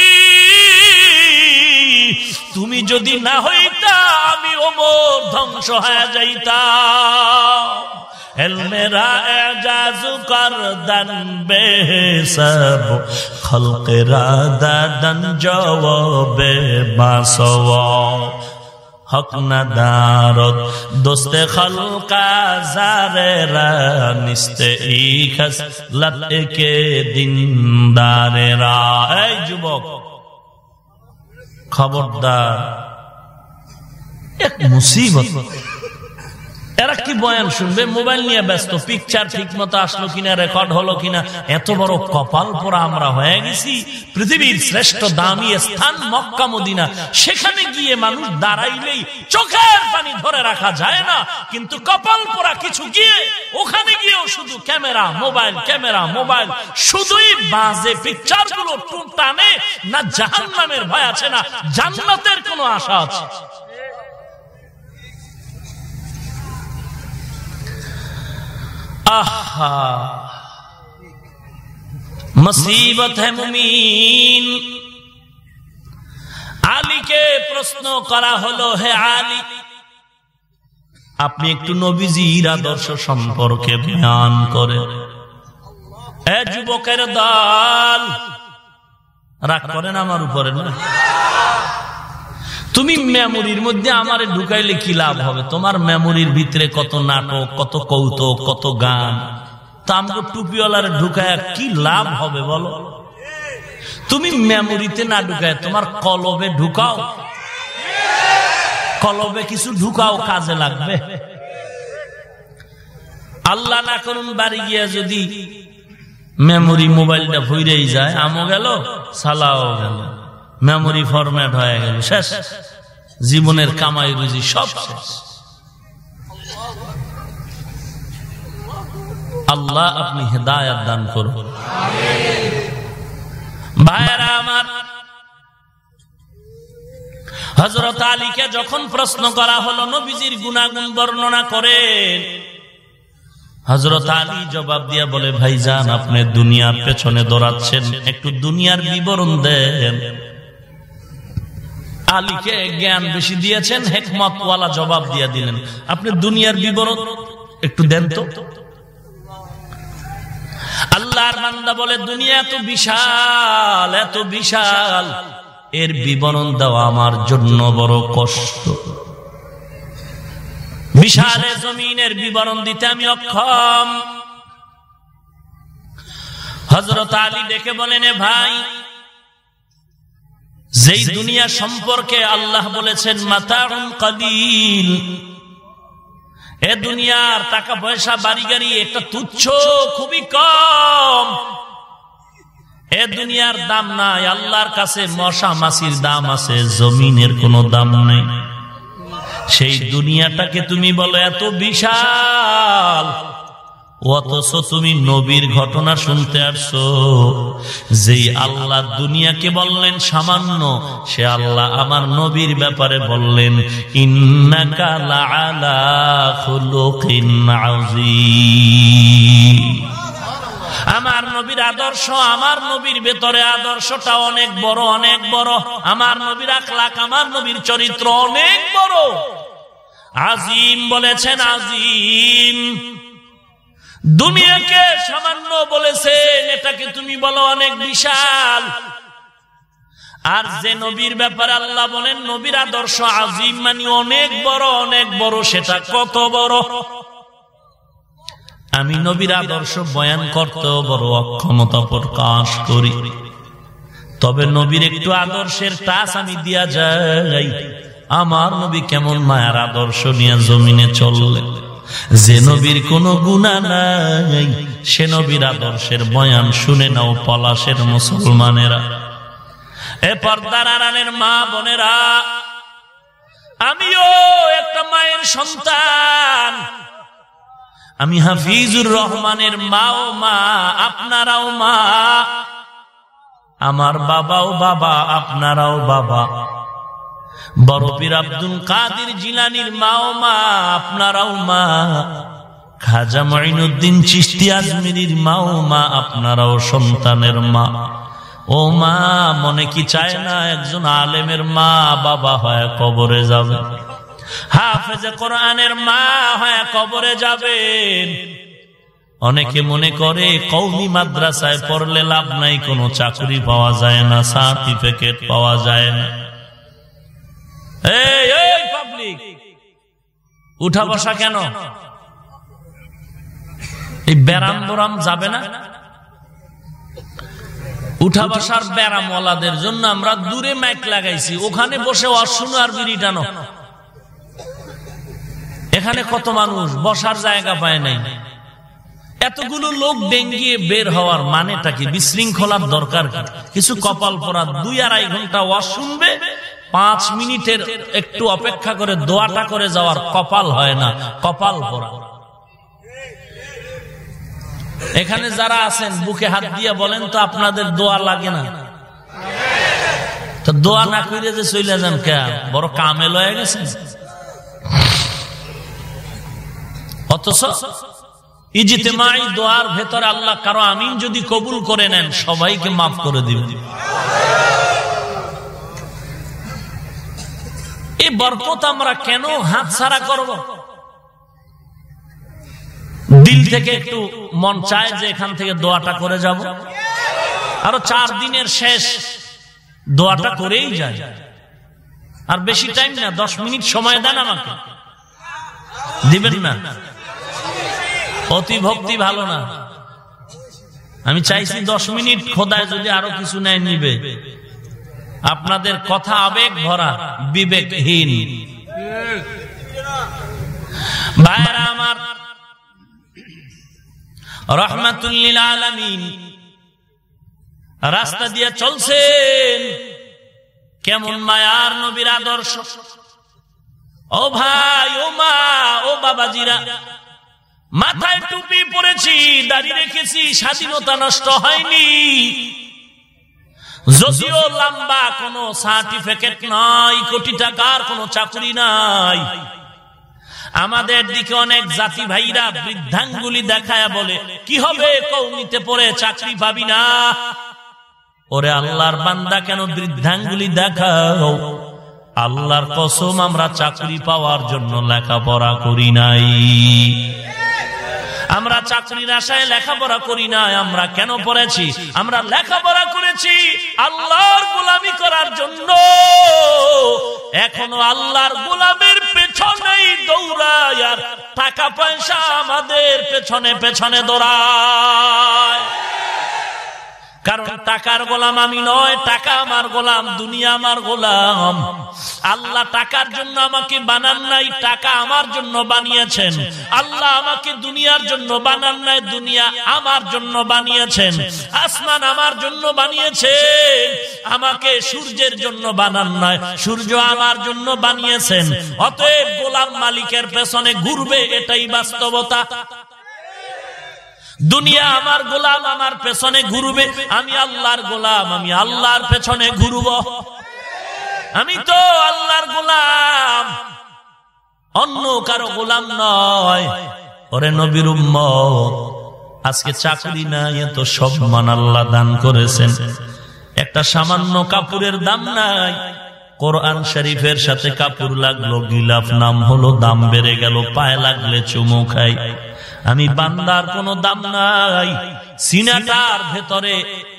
তুমি যদি না হইতা, আমি ওমর ধ্বংস হয়ে যাইতা নাদারত দোস্তে খলকা জারেরা নিস্তে ইখস, লটকে দিনদারেরা। এই যুবক খবরদার। এক মুসিবত। এরা কি বয়ান শুনবে? মোবাইল নিয়ে ব্যস্ত। পিকচার ঠিক মতো আসলো কিনা রেকর্ড হলো কিনা? এত বড় কপাল পরা আমরা হয়ে গেছি। পৃথিবীর শ্রেষ্ঠ দামি স্থান মক্কা, মদিনা। সেখানে গিয়ে মানুষ দাঁড়াইলেই চোখের পানি ধরে রাখা যায় না। কিন্তু কপাল পরা কিছু গিয়ে, ওখানে গিয়েও শুধু ক্যামেরা, মোবাইল ক্যামেরা, মোবাইল। শুধুই বাজে পিকচারগুলো টানে না জাহান নামের ভয় আছে, না জান্নাতের কোনো আশা আছে। হ্যাঁ মুমিন। আলীকে প্রশ্ন করা হলো, হে আলী, আপনি একটু নবীজির আদর্শ সম্পর্কে বয়ান করে যুবকের দল, রাগ করেন আমার উপরে না? তুমি মেমোরির মধ্যে আমার ঢুকাইলে কি লাভ হবে? তোমার মেমোরির ভিতরে কত নাটক, কত কৌতুক, কত গান? তা আমাকে টুপিওয়ালার ঢুকায় কি লাভ হবে বলো? তুমি মেমোরিতে না ঢুকায় তোমার কলবে ঢুকাও। কলবে কিছু ঢুকাও, কাজে লাগবে। আল্লাহ না করুন বাড়ি গিয়া যদি মেমোরি মোবাইলটা ভইরেই যায়, আমও গেল, সালাও গেল। মেমোরি ফরম্যাট হয়ে গেল, শেষ। জীবনের কামাই রুজি সব শেষ। আল্লাহ আপনি হেদায়াত দান করুন। ভাইরা আমার হজরত আলীকে যখন প্রশ্ন করা হলো, নবীজির গুণাগুণ বর্ণনা করেন হজরত আলী জবাব দিয়া বলে, ভাইজান, আপনি দুনিয়ার পেছনে দৌড়াচ্ছেন, একটু দুনিয়ার বিবরণ দেন। আলীকে জ্ঞান বেশি দিয়েছেন, হেকমতওয়ালা জবাব দিয়া দিলেন। আপনি দুনিয়ার বিবরণ একটু দেন তো। আল্লাহর বলে, দুনিয়া এত বিশাল এত বিশাল। এর বিবরণ দেওয়া আমার জন্য বড় কষ্ট। বিশালে জমিনের বিবরণ দিতে আমি অক্ষম। হজরত আলী ডেকে বলেন ভাই যেই দুনিয়া সম্পর্কে আল্লাহ বলেছেন কাদিল। এ দুনিয়ার টাকা পয়সা বাড়ি গাড়ি একটা তুচ্ছ খুবই কম। এ দুনিয়ার দাম নাই, আল্লাহর কাছে মশা মাসির দাম আছে, জমিনের কোনো দাম নেই। সেই দুনিয়াটাকে তুমি বলো, এত বিশাল। অথচ তুমি নবীর ঘটনা শুনতে আসছো। যেই আল্লাহ দুনিয়াকে বললেন সামান্য, সে আল্লাহ আমার নবীর ব্যাপারে বললেন আমার নবীর আদর্শ, আমার নবীর ভেতরে আদর্শটা অনেক বড় অনেক বড়। আমার নবীর আখলাক আমার নবীর চরিত্র অনেক বড়। আজিম বলেছেন আজিম। দুনিয়াকে সামান্য বলেছেন, এটাকে তুমি বলো অনেক বিশাল। আর যে নবীর ব্যাপারে আল্লাহ বলেন, নবীর আদর্শ আজিম মানে অনেক বড় অনেক বড়, সেটা কত বড়? আমি নবীর আদর্শ বয়ান করতেও বড় অক্ষমতা প্রকাশ করি। তবে নবীর একটু আদর্শের টাচ আমি দিয়া যাই। আমার নবী কেমন মায়ার আদর্শ নিয়ে জমিনে চললেন। যে নবীর কোনো গুণা নাই, সে নবীর আদর্শের বয়ান শুনে নাও পলাশের মুসলমানেরা। এ পর্দার আড়ানের মা বোনেরা, আমিও একটা মায়ের সন্তান। আমি হাফিজুর রহমানের মাও মা, আপনারাও মা। আমার বাবাও বাবা, আপনারাও বাবা। বড়পীর আব্দুল কাদির জিলানির মাও মা, আপনারাও মা। খাজা মাইনুদ্দিন চিস্তি আজমিরির মাও মা, আপনারাও সন্তানের মা। ও মা, মনে কি চায় না একজন আলেমের মা, বাবা হয় কবরে যাবে। হাফেজে কোরআনের মা হয় কবরে যাবেন অনেকে মনে করে কৌমি মাদ্রাসায় পড়লে লাভ নাই, কোনো চাকরি পাওয়া যায় না সার্টিফিকেট পাওয়া যায় না। পাবলিক উঠা বসা কেন? এই ব্যারাম বোরাম যাবে না? উঠা বসার ব্যারামওয়ালাদের জন্য আমরা দূরে মাইক লাগাইছি। ওখানে বসে অশুনো আর বিড়ি টানো। এখানে কত মানুষ? বসার জায়গা পায় নাই। এতগুলো লোক ডেঙ্গিয়ে বের হওয়ার মানেটা কি? বিশৃঙ্খলার দরকার কিছু কপাল পরা দুই আড়াই ঘণ্টা ওয়াজ শুনবে পাঁচ মিনিটের একটু অপেক্ষা করে দোয়াটা করে যাওয়ার কপাল হয় না, কপাল পরা এখানে যারা আছেন, বুকে হাত দিয়ে বলেন তো আপনাদের দোয়া লাগে না। দোয়া না করে যে চলে যান কে? বড় কামে লয়ে গেছে অথচ ইজিতেমাই দোয়ার ভেতরে আল্লাহ কারও আমিন যদি কবুল করে নেন, সবাইকে মাফ করে দিবেন। এই বরকত আমরা কেন হাত ছাড়া করব। দিল থেকে একটু মন চায় যে এখান থেকে দোয়াটা করে যাব। আরও চার দিনের শেষ দোয়াটা করেই যায় আর বেশি টাইম না, দশ মিনিট সময় দেন আমাকে। দিবেন না। অতি ভক্তি ভালো না। আমি চাইছি দশ মিনিট খোদায় যদি আরও কিছু নেয় নিবে। আপনাদের কথা আবেগ ভরা, বিবেকহীন। রহমাতুল্লিল আলমিন, রাস্তা দিয়ে চলছেন। কেমন মায়ার নবীর আদর্শ। ও ভাই, ও মা, ও বাবাজিরা, মাথায় টুপি পরেছি দাঁড়িয়ে রেখেছি, স্বাধীনতা নষ্ট হয়নি। যদিও লম্বা কোনো সার্টিফিকেট নাই, কোটি টাকার কোনো চাকরি নাই, আমাদের দিকে অনেক জাতি ভাইরা বৃদ্ধাঙ্গুলি দেখায় বলে, কি হবে? কৌমিতে পড়ে চাকরি পাবি না? ওরে আল্লাহর বান্দা কেন বৃদ্ধাঙ্গুলি দেখাও? আল্লাহর কসম, আমরা চাকরি পাওয়ার জন্য লেখাপড়া করি নাই। আমরা চাকরির আশায় লেখাপড়া করি না আমরা কেন পড়েছি? আমরা লেখাপড়া করেছি আল্লাহর গোলামি করার জন্য। এখনও আল্লাহর গোলামের পেছনেই দৌড়ায় আর টাকা পয়সা আমাদের পেছনে পেছনে দৌড়ায়। কারণ টাকার গোলাম আমি নয়, টাকা আমার গোলাম, দুনিয়া আমার গোলাম। আল্লাহ টাকার জন্য আমাকে বানান নাই, টাকা আমার জন্য বানিয়েছেন। আল্লাহ আমাকে দুনিয়ার জন্য বানান নাই, দুনিয়া আমার জন্য বানিয়েছেন। আসমান আমার জন্য বানিয়েছেন। আমাকে সূর্যের জন্য বানান নাই, সূর্য আমার জন্য বানিয়েছেন। অতএব গোলাম মালিকের পেছনে ঘুরবে, এটাই বাস্তবতা। দুনিয়া আমার গোলাম, আমার পেছনে ঘুরবে। আমি আল্লাহর গোলাম, আমি আল্লাহর পেছনে ঘুরব। আমি তো আল্লাহর গোলাম। অন্য কারও গোলাম নয়। ওরে নবীর আজকে চাকরি নাই, এত সম্মান আল্লাহ দান করেছেন। একটা সামান্য কাপড়ের দাম নাই। কোরআন শরীফের সাথে কাপড় লাগল, গিলাফ নাম হলো, দাম বেড়ে গেল, পায়ে লাগলে চুমু খাই। আমি বান্দার কোনো দাম নাই, সিনাটার ভেতরে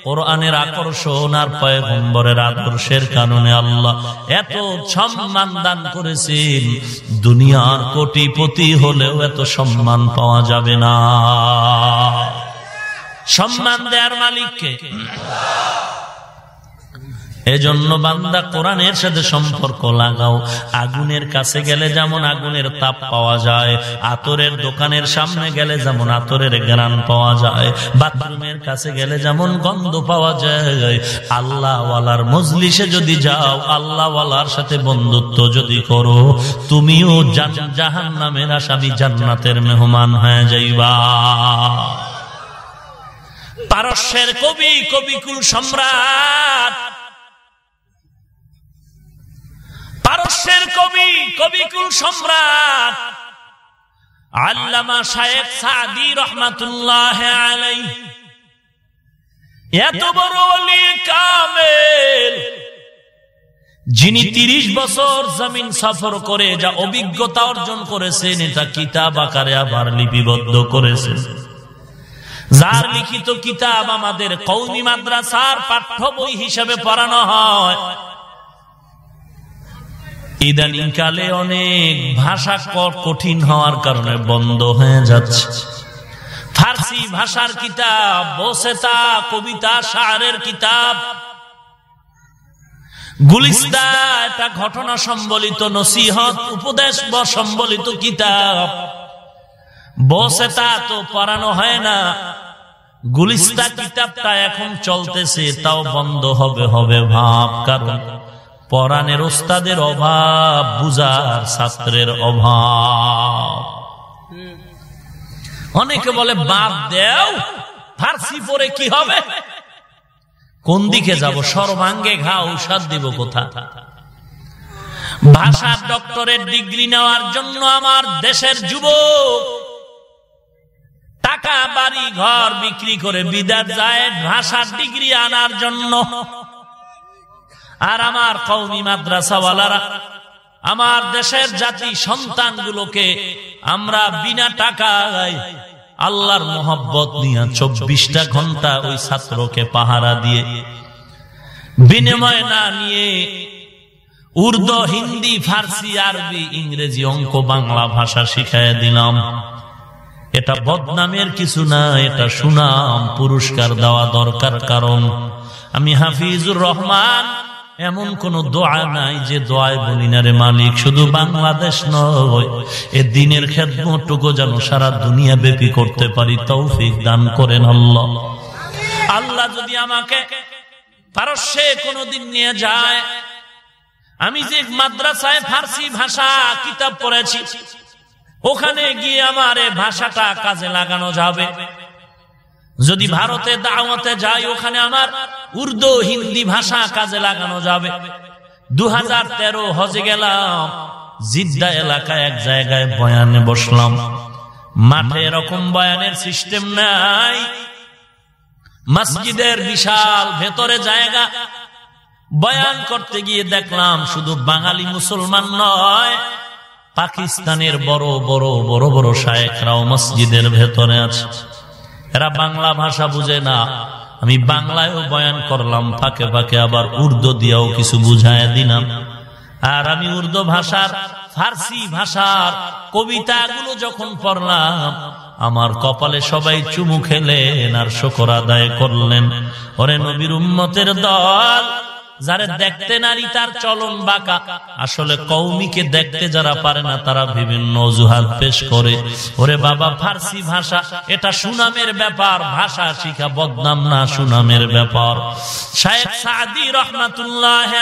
কোরআনের আকর্ষণ আর পয়গম্বরের আদর্শের কারণে আল্লাহ এত সম্মান দান করেছেন। দুনিয়ার কোটিপতি হলেও এত সম্মান পাওয়া যাবে না। সম্মান দেয়ার মালিককে এজন্য বান্দা কোরআনের সাথে সম্পর্ক লাগাও। আগুনের কাছে গেলে যেমন আগুনের তাপ পাওয়া যায়, আতরের দোকানের সামনে গেলে যেমন আতরের গ্রান পাওয়া যায়, বাথরুমের কাছে গেলে যেমন গন্ধ পাওয়া যায়। আল্লাহওয়ালার মজলিসে যদি যাও, আল্লাহওয়ালার সাথে বন্ধুত্ব যদি করো, তুমিও জাহান নামের আসামি জান্নাতের মেহমান হয়ে যাইবা। পারস্যের কবি কবিকুল সম্রাট পারস্যের কবি, কবিকুল সম্রাট আল্লামা শায়েখ সাদি রহমাতুল্লাহ আলাই এত বড় কামেল, যিনি তিরিশ বছর জমিন সফর করে যা অভিজ্ঞতা অর্জন করেছেন, এটা কিতাব আকারে আবার লিপিবদ্ধ করেছেন যার লিখিত কিতাব আমাদের কৌমি মাদ্রাসার পাঠ্য বই হিসেবে পড়ানো হয়। ইদানিং কালে অনেক ভাষা কঠিন হওয়ার কারণে বন্ধ হয়ে যাচ্ছে। ফার্সি ভাষার কিতাব কবিতা শাহরের কিতাব। গুলিস্তা একটা ঘটনা সম্বলিত নসিহত, উপদেশ সম্বলিত কিতাব। বসেতা তো পড়ানো হয় না গুলিস্তা কিতাবটা এখন চলতেছে, তাও বন্ধ হবে হবে ভাব কারণ। পরাণের ওস্তাদের অভাব, বুজার ছাত্রের অভাব। অনেকে বলে, বাদ দেও, ফার্সি পরে কি হবে? কোন দিকে যাব? সর্বাঙ্গে ঘা ঔষধ দিব কোথা? ভাষার ডক্টরের ডিগ্রি নেওয়ার জন্য আমার দেশের যুবক টাকা, বাড়ি, ঘর বিক্রি করে বিদার যায়, ভাষার ডিগ্রি আনার জন্য। আর আমার কৌমি মাদ্রাসাওয়ালারা, আমার দেশের জাতি সন্তানগুলোকে আমরা বিনা টাকায় আল্লাহর মোহব্বত নিয়ে চব্বিশটা ঘণ্টা ওই ছাত্রকে পাহারা দিয়ে, বিনিময় না নিয়ে উর্দু, হিন্দি, ফার্সি, আরবি, ইংরেজি অঙ্ক, বাংলা ভাষা শিখাই দিলাম। এটা বদনামের কিছু না, এটা সুনাম, পুরস্কার দেওয়া দরকার কারণ। আমি হাফিজুর রহমান এমন কোন দোয়া নাই যে দোয়ায় বলি না রে মালিক শুধু বাংলাদেশ নয়। এ দিনের খেদমটুকু যেন সারা দুনিয়া ব্যাপী করতে পারি তৌফিক দান করেন আল্লাহ। আল্লাহ যদি আমাকে পারস্যে কোনদিন নিয়ে যায়, আমি যে মাদ্রাসায় ফার্সি ভাষা কিতাব পড়েছি, ওখানে গিয়ে আমার ভাষাটা কাজে লাগানো যাবে। যদি ভারতে দাওয়াতে যাই, ওখানে আমার উর্দু হিন্দি ভাষা কাজে লাগানো যাবে। দু হাজার তেরো হজে গেলাম, জিদ্দা এলাকায় এক জায়গায় বয়ানে বসলাম। মাঠে এরকম বয়ানের সিস্টেম নাই। মসজিদের বিশাল ভেতরে জায়গা। বয়ান করতে গিয়ে দেখলাম শুধু বাঙালি মুসলমান নয়, পাকিস্তানের বড় বড় বড় বড় শায়েকরাও মসজিদের ভেতরে আছে। এরা বাংলা ভাষা বুঝে না। আমি বাংলায়ও বয়ান করলাম, ফাঁকে ফাঁকে আবার উর্দু দিয়েও কিছু বুঝায় দিলাম। আর আমি উর্দু ভাষার, ফার্সি ভাষার কবিতাগুলো যখন পড়লাম, আমার কপালে সবাই চুমু খেলেন আর শকর আদায় করলেন। ওরে নবীর উম্মতের দল যারা দেখতে নারী, তার চলন বাঁকা। আসলে কৌমিকে দেখতে যারা পারে না, তারা বিভিন্ন অজুহাত পেশ করে। ওরে বাবা, ফার্সি ভাষা, এটা সুনামের ব্যাপার। ভাষা শিখা বদনাম না, সুনামের ব্যাপার। শায়েখ সাদি রহমাতুল্লাহ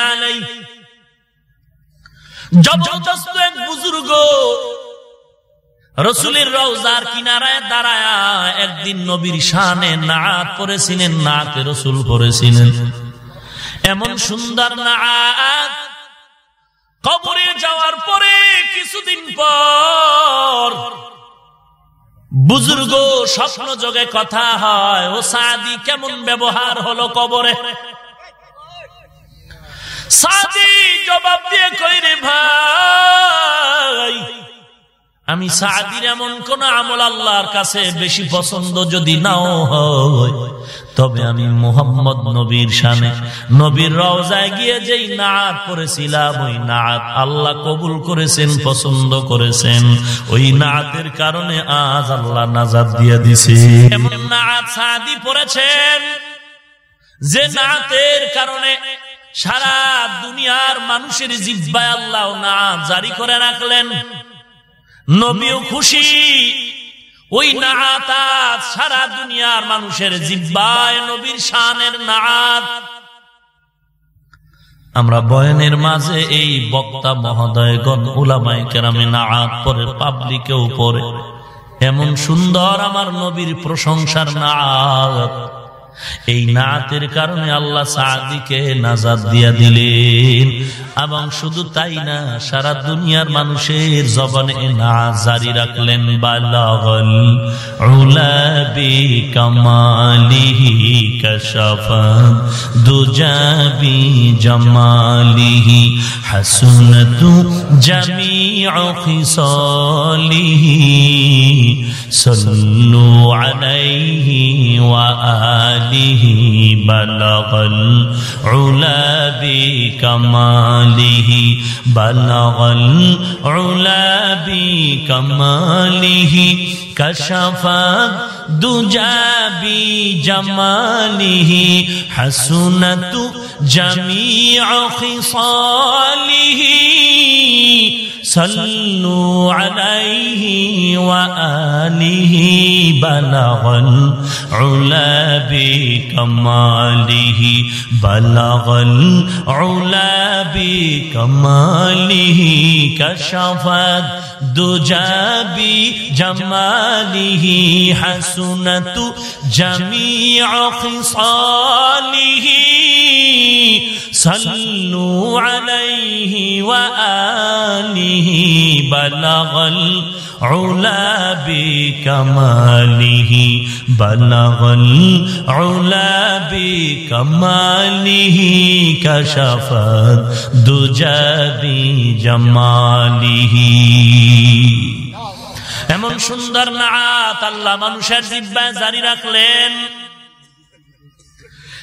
রসুলের রওজার কিনারায় দাঁড়ায় একদিন নবীর শানে নাত পড়েছিলেন নাতে রসুল পড়েছিলেন এমন সুন্দর নাত কবরে যাওয়ার পরে কিছুদিন পর বুজুর্গ স্বপ্ন যোগে কথা হয়, ও সাদি, কেমন ব্যবহার হলো কবরে? সাদি জবাব দিয়ে কইরে, ভাই আমি সাদির এমন কোন আমল আল্লাহর কাছে বেশি পছন্দ যদি নাও হয় তবে আমি মোহাম্মদ নবীর সামনে নবীর রওজায় গিয়ে যেই নাচ করেছিলাম ওই নাচ আল্লাহ কবুল করেছেন পছন্দ করেছেন। ওই নাচের কারণে আজ আল্লাহ নাজাদ দিয়ে দিছে। এমন নাচ সাদি পড়েছেন যে নাচের কারণে সারা দুনিয়ার মানুষের জিব্বায় আল্লাহ না জারি করে রাখলেন। নবীও খুশি। ওই নাত সারা দুনিয়ার মানুষের জিব্বায় নবীর শানের নাত আমরা বয়নের মাঝে এই বক্তা মহোদয়গণ উলামাই কেরামে নাত পরে পাবলিকেও পরে এমন সুন্দর আমার নবীর প্রশংসার নাত এই নাতের কারণে আল্লাহ সাদিকে নাজাদ দিয়া দিলেন। এবং শুধু তাই না, সারা দুনিয়ার মানুষের জবানে না জারি রাখলেন, বালাগল উলাবি কামালিহি কশফা দুজাবি জামালিহি হাসুনতু ওয়া আলিহি বালাগল উলাবি কামালিহি বালাগল উলাবি কামালিহি কশফা দুজাবি জামালিহি হাসুনতু জামিউ খিসালিহি صلو علیہ وآلہ بلغ العلا بکمالہ بلغ العلا بکمالہ کشفت دجابی جمالی حسنت جمیع خصالہ۔ صلوا عليه وآله بلغ العلا بكماله بلغ العلا بكماله كشفت دجى بجماله এমন সুন্দর নাত আল্লাহ মানুষের জিব্বায় জারি রাখলেন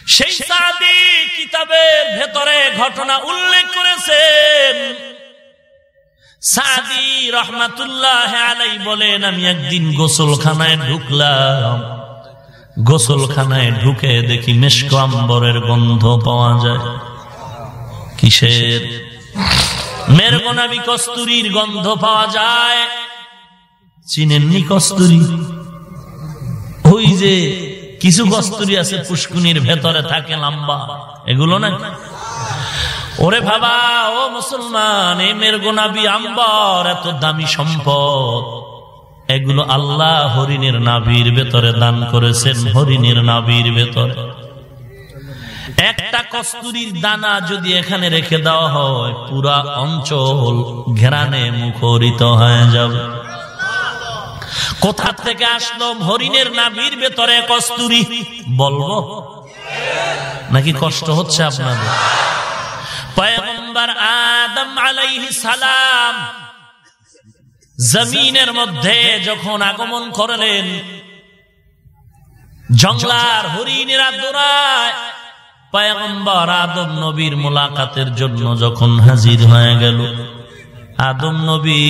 সেই সাদি কিতাবের ভেতরে ঘটনা উল্লেখ করেছেন। সাদি রহমাতুল্লাহ আলাই বলেন, আমি একদিন গোসলখানায় ঢুকলাম। গোসলখানায় ঢুকে দেখি মেশক গন্ধ পাওয়া যায়। কিসের? মেরগোনাবি কস্তুরীর গন্ধ পাওয়া যায়। চিনেননি কস্তুরি? ওই যে কিছু কস্তুরি আছে, পুষ্কুনির ভেতরে থাকে লম্বা। এগুলো না? ওরে বাবা, ও মুসলমান এ মেরগোনাবি আম্বর, এত দামি সম্পদ। এগুলো আল্লাহ হরিণের নাভির ভেতরে দান করেছেন, হরিণের নাভির ভেতরে। একটা কস্তুরির দানা যদি এখানে রেখে দেওয়া হয়, পুরা অঞ্চল ঘেরানে মুখরিত হয়ে যাবে। কোথা থেকে আসলো হরিণের নাভির ভেতরে কস্তুরি? বলব? নাকি কষ্ট হচ্ছে আপনাদের? পয়গম্বর আদম আলাইহি সালাম জমিনের মধ্যে যখন আগমন করলেন, জঙ্গলার হরিণেরা দৌড়ায়। পয়গম্বর আদম নবীর মোলাকাতের জন্য যখন হাজির হয়ে গেল আদম নবী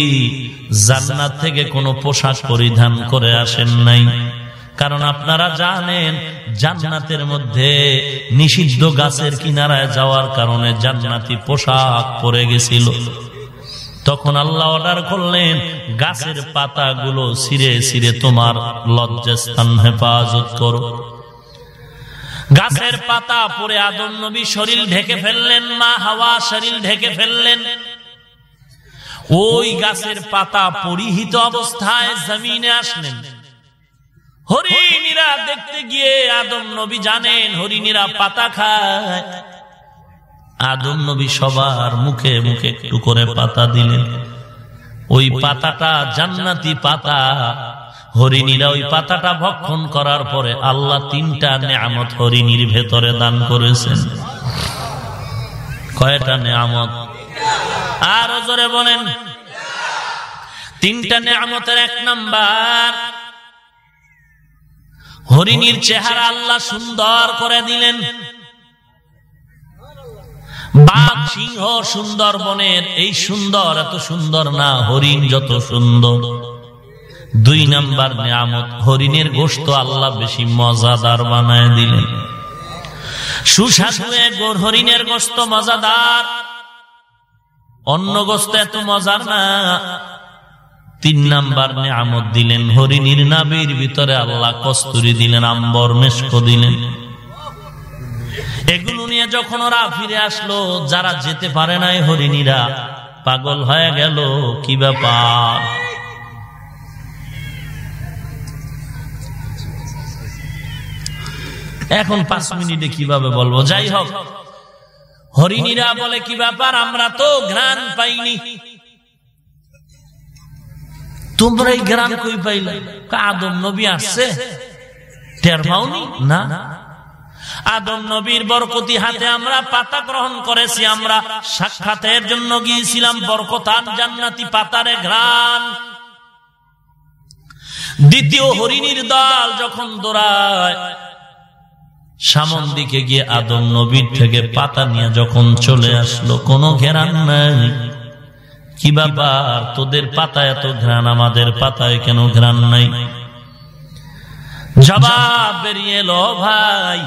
জান্নাত থেকে কোনো পোশাক পরিধান করে আসেন নাই। কারণ আপনারা জানেন, জান্নাতের মধ্যে নিষিদ্ধ গাছের কিনারায় যাওয়ার কারণে জান্নাতি পোশাক পরে গেছিল। তখন আল্লাহ অর্ডার করলেন, গাছের পাতাগুলো সিরে সিরে তোমার লজ্জাস্থান হেফাজত করো। গাছের পাতা পরে আদম নবী শরীর ঢেকে ফেললেন, মা হাওয়া শরীর ঢেকে ফেললেন। ওই গাছের পাতা পরিহিত অবস্থায় জমিনে আসলেন। হরিণীরা দেখতে গিয়ে আদম নবী জানেন, হরিণীরা পাতা খায়। আদম নবী সবার মুখে মুখে একটু করে পাতা দিলেন। ওই পাতাটা জান্নাতি পাতা। হরিণীরা ওই পাতাটা ভক্ষণ করার পরে আল্লাহ তিনটা নেয়ামত হরিণীর ভেতরে দান করেছেন। কয়টা নেয়ামত? আরও জোরে বলেন। তিনটা নেয়ামতের এক নাম্বার। হরিণীর চেহারা আল্লাহ সুন্দর করে দিলেন। বাঘ, সিংহ সুন্দরবনের এই সুন্দর, এত সুন্দর না, হরিণ যত সুন্দর। দুই নাম্বার নিয়ামত, হরিণের গোস্ত আল্লাহ বেশি মজাদার বানায় দিলেন। গোর হরিণের গোস্ত মজাদার। অন্য গোস্ত এত মজার না। তিন নাম্বার আমদ দিলেন, হরিণীর নাবির ভিতরে আল্লাহ কস্তুরি দিলেন, আম্বর মেশক দিলেন। এগুলো নিয়ে যখন ওরা ফিরে আসলো, যারা যেতে পারে নাই হরিণীরা, পাগল হয়ে গেল, কি ব্যাপার? এখন পাঁচ মিনিটে কীভাবে বলব? যাই হোক হরিণীরা বলে, কি ব্যাপার? আমরা তো ঘ্রাণ পাইনি। তোমরা এই গ্রাম কই পাইলে? আদম নবী আসছে। টের পাওনি? না। আদম নবীর বরকতি হাতে আমরা পাতা গ্রহণ করেছি। আমরা সাক্ষাতের জন্য গিয়েছিলাম। বরকতান জান্নাতি পাতারে ঘ্রাণ। দ্বিতীয় হরিণীর দল যখন দৌড়ায় সামন দিকে গিয়ে আদম নবীর থেকে পাতা নিয়ে যখন চলে আসলো, কোনো ঘেরান নাই। কি ব্যাপার? তোদের পাতা এত ঘ্রাণ আমাদের পাতায় কেন ঘ্রাণ নাই? জবাব বেরিয়ে এলো, ভাই,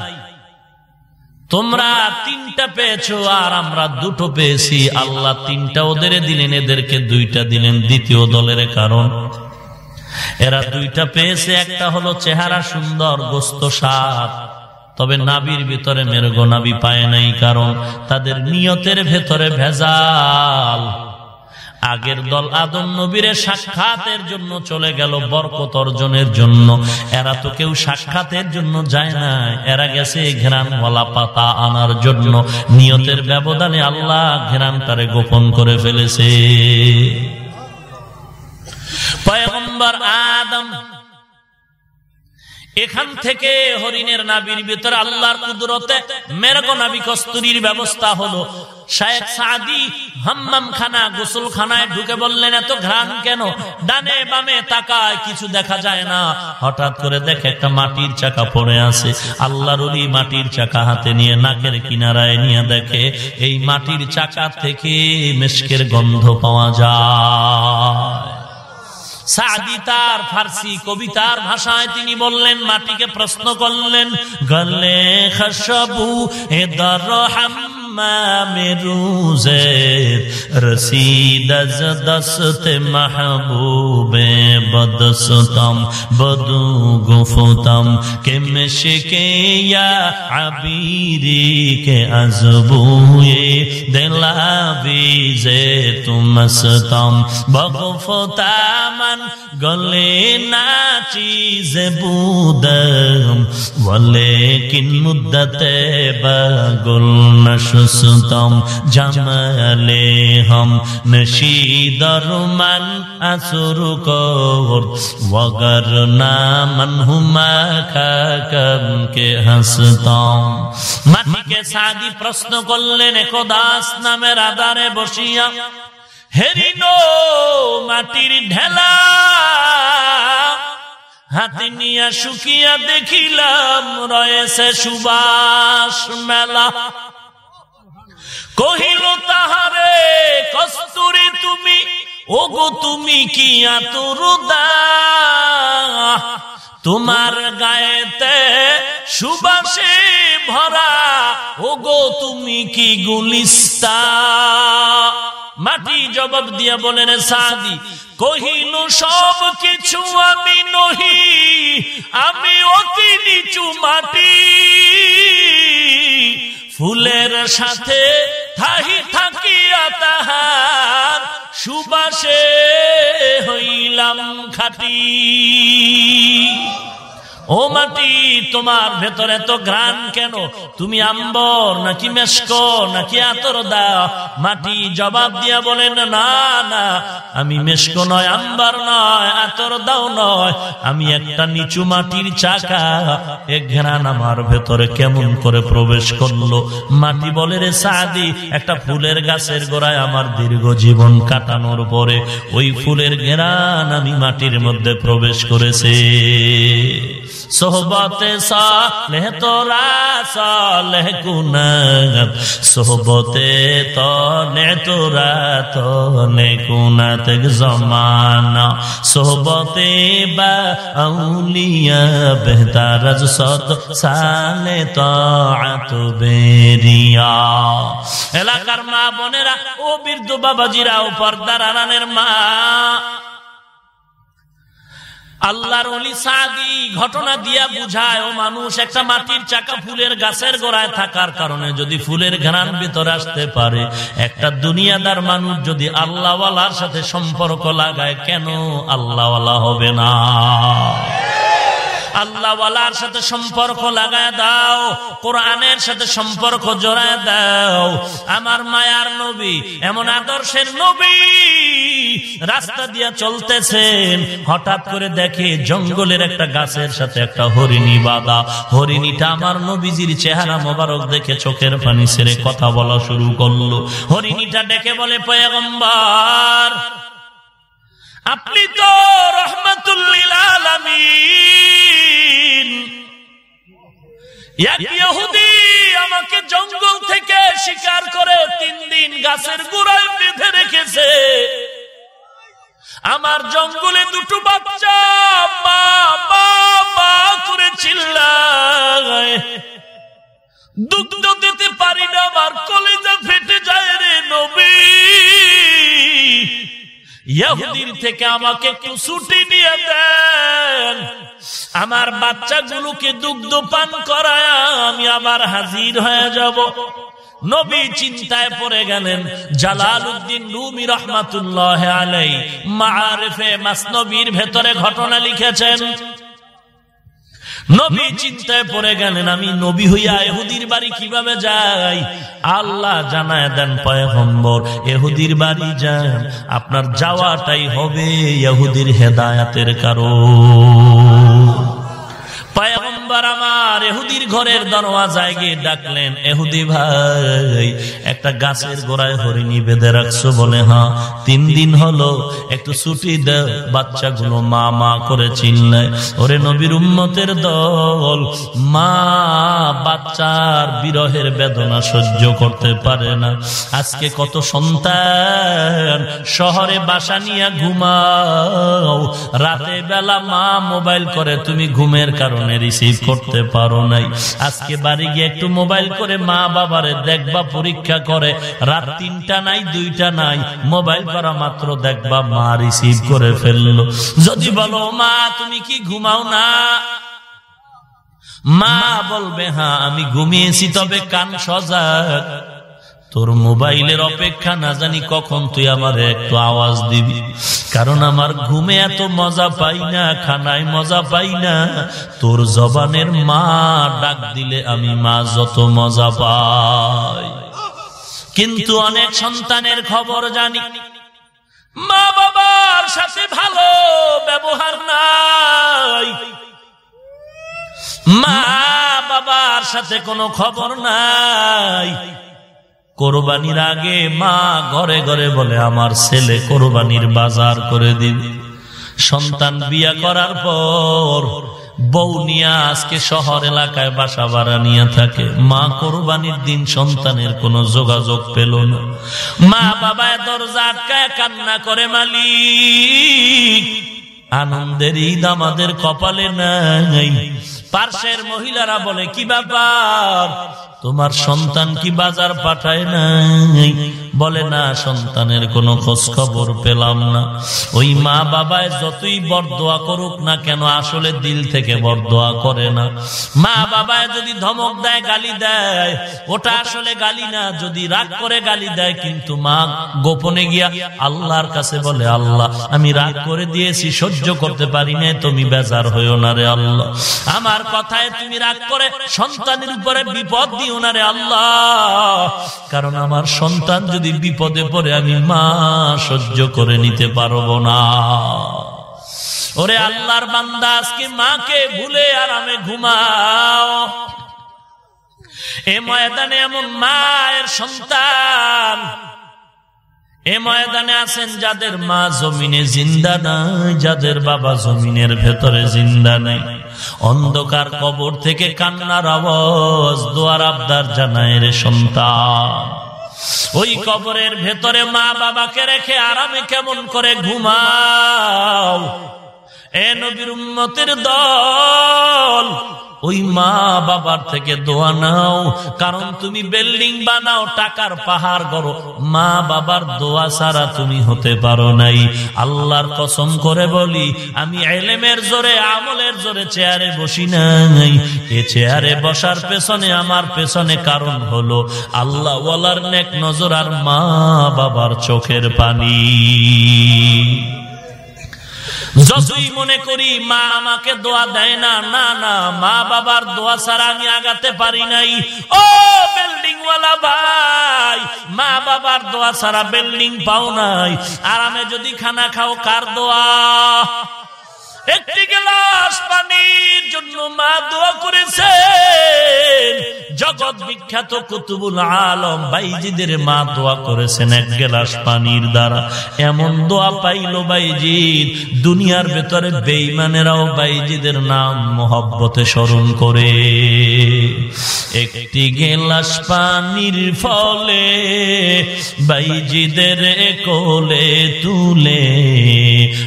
তোমরা তিনটা পেয়েছ আর আমরা দুটো পেয়েছি। আল্লাহ তিনটা ওদের দিলেন, এদেরকে দুইটা দিলেন। দ্বিতীয় দলের কারণ, এরা দুইটা পেয়েছে, একটা হলো চেহারা সুন্দর, গোস্ত সাপ তবে নাবির ভিতরে মেরগো নাবি পায় নাই কারণ তাদের নিয়তের ভেতরে ভেজাল। আগের দল আদম নবীরে সাক্ষাতের জন্য চলে গেল বরকত অর্জনের জন্য। এরা তো কেউ সাক্ষাতের জন্য যায় না এরা গেছে ঘেরানওয়ালা পাতা আনার জন্য। নিয়তের ব্যবধানে আল্লাহ ঘেরান তারে গোপন করে ফেলেছে। আদম এখান থেকে হরিণের নাবির ভিতরে আল্লাহর কুদরতে মেরগ নাবি কস্তুরির ব্যবস্থা হলো। শায়েখ সাদি ঢুকে বললেন কেন? তাকায়, কিছু দেখা যায় না। হঠাৎ করে দেখে একটা মাটির চাকা আছে। মাটির চাকা হাতে নিয়ে নাকের কিনারায় নিয়ে দেখে, এই মাটির থেকে মেশকের গন্ধ পাওয়া যায়। সাদি তার ফার্সি কবিতার ভাষায় তিনি বললেন মাটিকে প্রশ্ন করলেন গলে খসবু এ امام روزے رسید از دست محبوب بدستم بدو گفتم کہ مشکے یا عبیری کے از بوئے دلاویزے تمستم بغفتا من گلے ناچیز بودم ولیکن مدت بغل نشد সুতম জমলে হম নশীদার দরমন আসুরু কর ওগর না মনহুমা খাকম কে হাসতাম। মাটিকে সাদি প্রশ্ন করলেন, একদাস নামের আদারে বসিয়া হেরিনো মাটির ঢেলা। হাতি নিয়া শুকিয়া দেখিলাম, রয়েছে সুবাস মেলা। কহিল তাহারে, কস্তুরি তুমি? ওগো তুমি কি তোমার গায়েতে সুবাসে ভরা, ওগো তুমি কি গুলিস্তা? মাটি জবাব দিয়া বলেন সাদি কহিল, সব কিছু আমি নহি, আমি অতি নিচু মাটি। ফুলের সাথে থাহি থাকিয়া তাহার সুবাসে হইলাম খাটি। ও মাটি, তোমার ভেতরে এত গ্রান কেন? তুমি আম্বর নাকি মেশক নাকি আতর দাও মাটি জবাব দিয়া বলেন, না না, আমি মেশক নয়, আম্বার নয় আতর দাও নয়। আমি একটা নিচু মাটির চাকা। এক ঘ্রান আমার ভেতরে কেমন করে প্রবেশ করল? মাটি বলে, রে সাদি, একটা ফুলের গাছের গোড়ায় আমার দীর্ঘ জীবন কাটানোর পরে ওই ফুলের ঘেরান আমি মাটির মধ্যে প্রবেশ করেছে। সোহবতে সালেহ তোরা সালেহ কুনাত সোহবতে তনে তোরা তনে কুনাত জমানা। সোহবতে বা আউলিয়া বেহতার সত সালে তাআত বেরিয়া। এলাকার মা বোনেরা ও বীরদু বাবাজিরা ও পর্দার আনানের মা। আল্লাহর অলি সাদি ঘটনা দিয়া বুঝায়, ও মানুষ, একটা মাটির চাকা ফুলের গাছের গোড়ায় থাকার কারণে যদি ফুলের ঘ্রাণ ভিতরে আসতে পারে, একটা দুনিয়াদার মানুষ যদি আল্লাহওয়ালার সাথে সম্পর্ক লাগায়, কেন আল্লাহওয়ালা হবে না? আল্লাহওয়ালার সাথে সম্পর্ক লাগায় দাও, কোরআনের সাথে সম্পর্ক জোড়ায় দাও। আমার মায়ার নবী, এমন আদর্শের নবী রাস্তা দিয়া চলতেছেন, হঠাৎ করে দেখে জঙ্গলের একটা গাছের সাথে একটা হরিণী বাদা হরিণীটা আমার নবীজির চেহারা মোবারক দেখে চোখের পানি ছেড়ে কথা বলা শুরু করল। হরিণীটা ডেকে বলে, পয়গম্বার আপনি তো রহমতুল্লিল আমাকে জঙ্গল থেকে শিকার করে তিন দিন গাছের গোড়ায় বেঁধে রেখেছে। আমার জঙ্গলে দুটো বাচ্চা মা করে চিল্লায়। দুগ্ধ দিতে পারি না, আমার কলেজা ফেটে যায় রে নবী। ইয়াহুদির থেকে আমাকে একটু ছুটি নিয়ে দেন। আমার বাচ্চাগুলোকে দুগ্ধ পান করায় আমি আমার হাজির হয়ে যাব। নবী চিন্তায় পড়ে গেলেন জালাল উদ্দিন রুমি রহমাতুল্লাহ আলাই মারেফে মাসনবীর ভেতরে ঘটনা লিখেছেন নবী চিন্তায় পরে গেলেন, আমি নবী হইয়া এহুদির বাড়ি কীভাবে যাই? আল্লাহ জানায় দেন, পয়গম্বর, এহুদির বাড়ি যান। আপনার যাওয়াটাই হবে এহুদির হেদায়াতের কারণ। পায়গম্বর আমার, এহুদির ঘরের দরওয়াজায় গিয়ে ডাকলেন, এহুদি ভাই, একটা গাছের গোড়ায় হরিণী বেঁধে রাখছো বলে হ্যাঁ? তিন দিন হলো, একটু ছুটি দেও, বাচ্চাগুলো মা মা করে চিনলায় ওরে নবীর উম্মতের দল, মা বাচ্চার বিরহের বেদনা সহ্য করতে পারে না। আজকে কত সন্তান শহরে বাসা নিয়ে ঘুমাও রাতে বেলা মা মোবাইল করে, তুমি ঘুমের কারণে রিসিভ করতে পারো নাই। আজকে বাড়ি গিয়ে একটু মোবাইল করে মা বাবারে দেখবা, পরীক্ষা করে। রাত তিনটা নাই, দুইটা নাই। মোবাইল করা মাত্র দেখবা মা রিসিভ করে ফেলল। যদি বলো, মা, তুমি কি ঘুমাও না? মা বলবে হ্যাঁ আমি ঘুমিয়েছি, তবে কান সজাগ। তোর মোবাইলের অপেক্ষা না জানি কখন তুই আমার একটু আওয়াজ দিবি। কারণ আমার ঘুমে এত মজা পাই না, খানায় মজা পাই না। তোর জবানের মা ডাক দিলে আমি মা যত মজা পাই। কিন্তু অনেক সন্তানের খবর জানি। মা বাবার সাথে ভালো ব্যবহার নাই। মা বাবার সাথে কোনো খবর নাই। কোরবানির আগে মা ঘরে ঘরে বলে, আমার ছেলে কোরবানির বাজার করে দিন। সন্তান বিয়া করার পর বউ নিয়ে আজকে শহর এলাকায় বাসা ভাড়া নিয়ে থাকে। মা কোরবানির দিন সন্তানের কোনো যোগাযোগ পেল না। মা বাবা দরজা আটকায় কান্না করে, মালিক, আনন্দের ঈদ আমাদের কপালে নাই। পার্শ্বের মহিলারা বলে, কি ব্যাপার? তোমার সন্তান কি বাজার পাঠায় নাই? বলে, না, সন্তানের কোনো খোঁজ খবর পেলাম না। ওই মা বাবায় যতই বরদোয়া করুক না কেন, আসলে দিল থেকে বরদোয়া করে না। মা বাবায় যদি ধমক দেয়, গালি দেয়, ওটা আসলে গালি না, যদি রাগ করে গালি দেয়, কিন্তু মা গোপনে গিয়া আল্লাহর কাছে বলে, আল্লাহ, আমি রাগ করে দিয়েছি, সহ্য করতে পারি না তুমি বেজার হইও না রে আল্লাহ। আমার কথায় তুমি রাগ করে সন্তানের উপরে বিপদ দিও না রে আল্লাহ। কারণ আমার সন্তান যদি বিপদে পড়ে আমি মা সহ্য করে নিতে পারব না। ওরে আল্লাহর বান্দা, আজকে মাকে ভুলে আরামে ঘুমাও। এ ময়দানে এমন মায়ের সন্তান। এ ময়দানে আছেন যাদের মা জমিনে জিন্দা নাই, যাদের বাবা জমিনের ভেতরে জিন্দা নাই। অন্ধকার কবর থেকে কান্নার আওয়াজ, দোয়ার আবদার জানায় রে সন্তান। ওই কবরের ভেতরে মা বাবাকে রেখে আরামে কেমন করে ঘুমাও। এ নবীর উম্মতের দল, ওই মা বাবার থেকে দোয়া নাও, কারণ তুমি বিল্ডিং বানাও, টাকার পাহাড় করো মা বাবার দোয়া ছাড়া তুমি হতে পারো নাই। আল্লাহর কসম করে বলি, আমি এলেমের জোরে, আমলের জোরে চেয়ারে বসি নাই। এ চেয়ারে বসার পেছনে আমার পেছনে কারণ হলো আল্লাহ ওয়ালার নেক নজর আর মা বাবার চোখের পানি। যতই মনে করি মা আমাকে দোয়া দেয় না না না, মা বাবার দোয়া ছাড়া আমি আগাতে পারি নাই। ও বিল্ডিং ওয়ালা ভাই, মা বাবার দোয়া ছাড়া বিল্ডিং পাও নাই। আরামে যদি খানা খাও, কার দোয়া? একটি গ্লাস পানির জন্য মা দোয়া করেছেন। জগৎ বিখ্যাত কুতুবুল আলম বাইজিদের মা দোয়া করেছেন এক গ্লাস পানির দ্বারা। এমন দোয়া পাইল বাইজিদ। দুনিয়ার ভেতরে বেইমানেরাও বাইজিদের নাম মোহব্বতে স্মরণ করে। একটি গেলাস পানির ফলে বাইজিদের কোলে তুলে,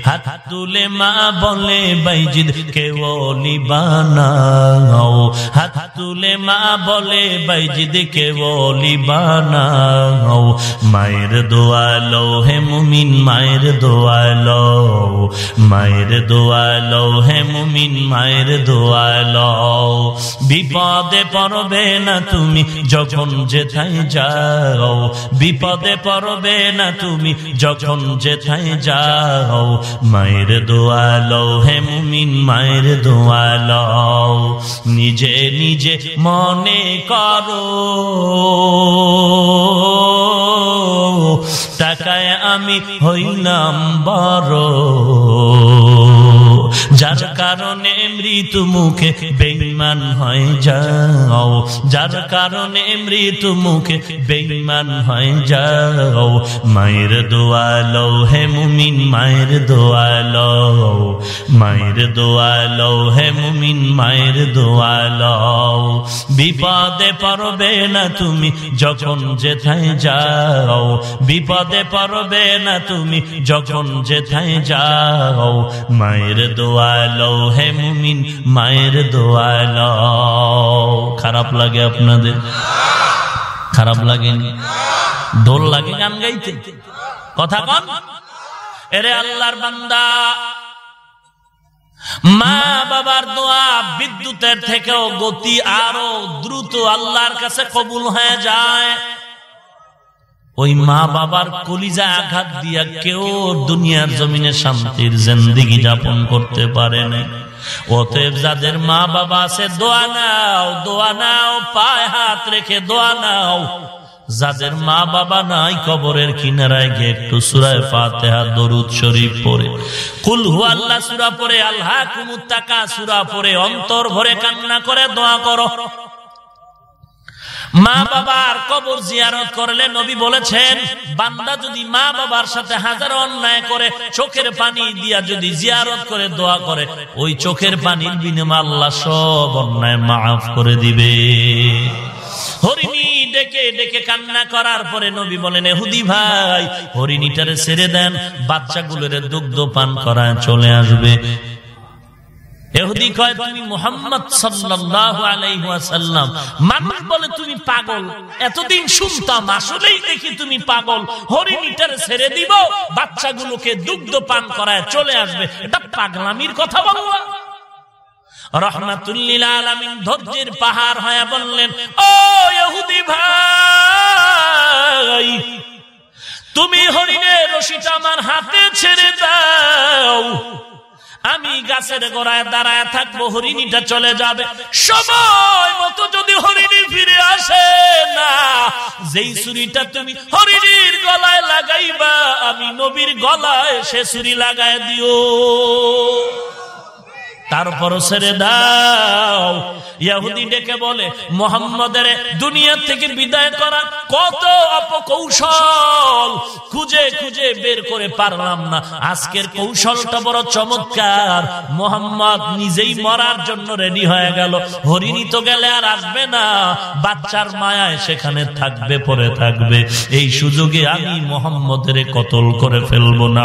হাত তুলে মা বলে বাইজিদ কেবলি বানাও হাত তুলে মা বলে, বাইজিদ কেবলি বানাও মায়ের দোয়ালো হে মুমিন, মায়ের দোয়ালো মায়ের দোয়ালো হে মুমিন, মায়ের দোয়ালো বিপদে পড়বে না তুমি যখন যেথায় যাও। বিপদে পড়বে না তুমি যখন যেথায় যাও। মায়ের দোয়ালো হে মুমিন মায়ের দোয়াল নিজে নিজে মনে করো। টাকায় আমি হইলাম বড়। যার কারণে মৃত্যু মুখে বেইমান হয়ে যাও। যার কারণে মৃত্যু মুখে বেইমান হয়ে যাও। মায়ের দোয়ালো হে মুমিন, মায়ের দোয়ালো মায়ের দোয়ালো হে মুমিন, মায়ের দোয়ালো বিপদে পারবে না তুমি যখন যেথায় যাও। বিপদে পারবে না তুমি যখন যেথায় যাও। মায়ের দোয়ালো হে মুমিন, মায়ের দোয়ালো খারাপ লাগে আপনাদের? খারাপ লাগেনি? দোল লাগে গান গাইতে? কথা কন? এরে আল্লাহর বান্দা। মা বাবার দোয়া বিদ্যুতের থেকেও গতি আরও দ্রুত আল্লাহর কাছে কবুল হয়ে যায়। ওই মা বাবার কলিজা আঘাত দিয়া কেউ দুনিয়ার জমিনে শান্তির জিন্দিগি যাপন করতে পারে না অতএব যাদের মা বাবা আছে, দোয়া নাও দোয়া নাও, পায়ে হাত রেখে দোয়া নাও। যাদের মা বাবা নাই, কবরের কিনারায় গিয়ে একটু সুরায় ফাতেহা, দরুদ শরীফ পড়ে। কুল হু আল্লাহ সুরা পড়ে আল্লাহ কুমুত্তাকা সুরা পড়ে, অন্তর ভরে কান্না করে দোয়া করো। মা বাবার কবর জিয়ারত করলে নবী বলেছেন, বান্দা যদি মা বাবার সাথে হাজার অন্যায় করে, চোখের পানি দিয়া যদি জিয়ারত করে, দোয়া করে, ওই চোখের পানির বিনিময় আল্লাহ সব অন্যায় মাফ করে দিবে। হরিণী ডেকে ডেকে কান্না করার পরে নবী বলেন হুদি ভাই, হরিণীটারে ছেড়ে দেন, বাচ্চাগুলোর দুগ্ধ পান করায় চলে আসবে। এহুদি কয় মোহাম্মদ মানুষ বলে তুমি পাগল। এতদিন দেখি তুমি পাগল। ছেড়ে দিব, বাচ্চাগুলোকে দুগ্ধ পান করায় চলে আসবে। এটা পাগলামির কথা বলবা রহমাতুল্লিল আলামিন ধৈর্যের পাহাড় হয়ে বললেন, ও ইহুদি ভাই, তুমি হরিণের রশিটা আমার হাতে ছেড়ে দাও। আমি গাছের গোড়ায় দাঁড়ায় থাকব, হরিণীটা চলে যাবে। সময় মতো যদি হরিণী ফিরে আসে, না, যেই ছুরিটা তুমি হরিণীর গলায় লাগাইবা, আমি নবীর গলায় সে ছুরি লাগাই দিও। তারপর ছেড়ে দাও। ইয়াহুদি ডেকে বলে, মোহাম্মদের দুনিয়া থেকে বিদায় করা কত অপকৌশল? খুঁজে খুঁজে বের করে পারলাম না। আজকের কৌশলটা বড় চমৎকার। মোহাম্মদ নিজেই মরার জন্য রেডি হয়ে গেল। হরিণী তো গেলে আর আসবে না। বাচ্চার মায়ায় সেখানে থাকবে পরে থাকবে। এই সুযোগে আমি মোহাম্মদের কতল করে ফেলব না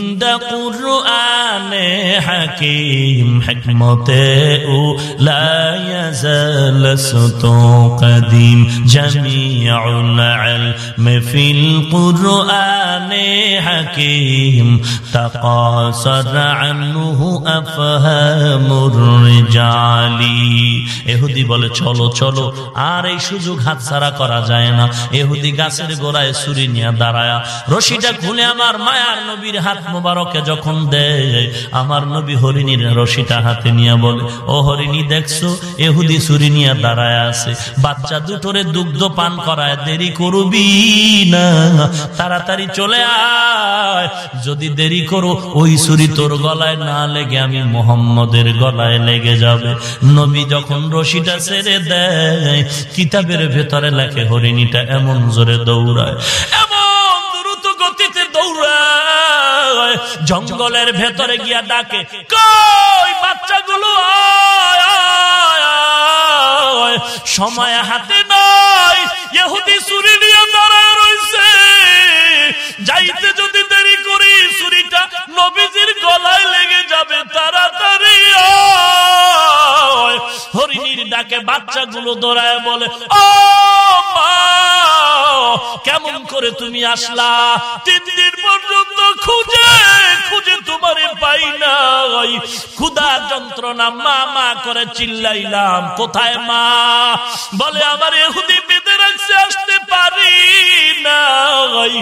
কুরআন হাকিম হিকমতে ও জামিউল ইলম ফিল কুরআন তাকাসার আনহু আফহামুর রিজালি। এহুদি বলে, চলো চলো, আর এই সুযোগ হাতছাড়া করা যায় না। এহুদি গাছের গোড়ায় ছুরি নিয়ে দাঁড়ায়া। রশিটা খুলে আমার মায়ার নবীর হাত মোবারকে যখন দেয়, আমার নবী হরিণীর রশিটা হাতে নিয়ে বলে, ও হরিণী, দেখছ? এহুদি ছুরি নিয়ে দাঁড়ায় আছে। বাচ্চা দুটোরে দুগ্ধ পান করায় দেরি করবি না। তাড়াতাড়ি চলে আয়। যদি দেরি করো, ওই ছুরি তোর গলায় না লেগে আমি মোহাম্মদের গলায় লেগে যাবে। নবী যখন রশিটা ছেড়ে দেয়, কিতাবের ভেতরে লেখে, হরিণীটা এমন জোরে দৌড়ায়। এমন দৌড়ায় জঙ্গলের ভেতরে গিয়া ডাকে, কই, বাচ্চাগুলো। সময় হাতে ইহুদি চুরি নিয়ে দাঁড়ায় রয়েছে যাইতে যদি দেরি করি চুরিটা নবীজির গলায় লেগে যাবে, তাড়াতাড়ি আয়। হরিণীর ডাকে বাচ্চাগুলো দৌড়ায় বলে, ও কেমন করে তুমি আসলা? তিন দিন পর্যন্ত খুঁজে খুঁজে তোমার পাই নাই। ক্ষুদা যন্ত্রণা মা মা করে চিল্লাইলাম, কোথায় মা? বলে, আমার এহুদি বেঁধে রাখছে, আসতে পারি নাই।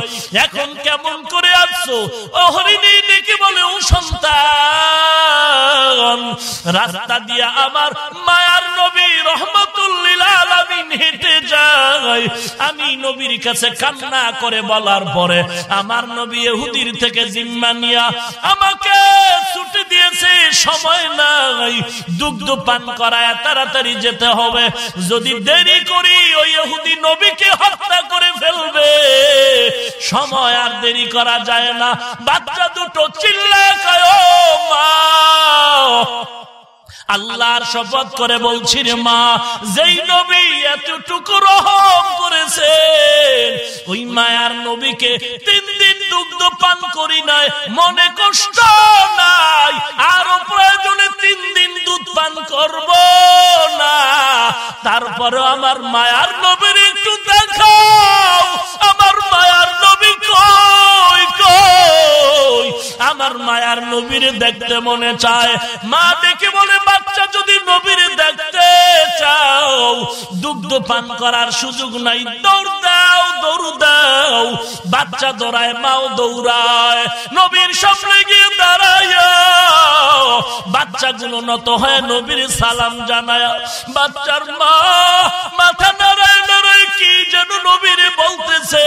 এখন কেমন করে আসছো? ও হরিণী ডেকে বলে, ও সন্তান, রাস্তা দিয়ে আমার মায়ার নবী রহমতুল্লিল হেঁটে যায়। আমি নবীর কাছে কান্না করে বলার পরে আমার নবী এহুদির থেকে জিম্মা নিয়া আমাকে ছুটি দিয়েছে, সময় নাই। দুগ্ধ পান করায় তাড়াতাড়ি যেতে হবে। যদি দেরি করি, ওই এহুদি নবীকে হত্যা করে ফেলবে। সময় আর দেরি করা যায় না। বাচ্চা দুটো চিল্লা মা! আল্লাহর শপথ করে বলছি রে মা যেই নবী এতটুকু রহম করেছে ওই মায়ার নবীকে তিন দিন দুগ্ধ পান করি নাই মনে কষ্ট নাই আরও প্রয়োজনে তিন দিন দুধ পান করব না। তারপরে আমার মায়ার নবীর একটু দেখাও আমার মায়ার নবী কই আমার মায়ার নবীর দেখতে মনে চায়। মা দেখে বলে, বাচ্চা যদি নবীর দেখতে চাও, দুগ্ধ পান করার সুযোগ নাই। দৌড় দাও দৌড় দাও। বাচ্চা দৌড়ায় মাও দৌড়ায়। নবীর সামনে গিয়ে দাঁড়ায়। বাচ্চাগুলো নত হয় নবীর সালাম জানায়। বাচ্চার মা মাথা নাড়ায় নাড়ায় কি যেন নবীর বলতেছে?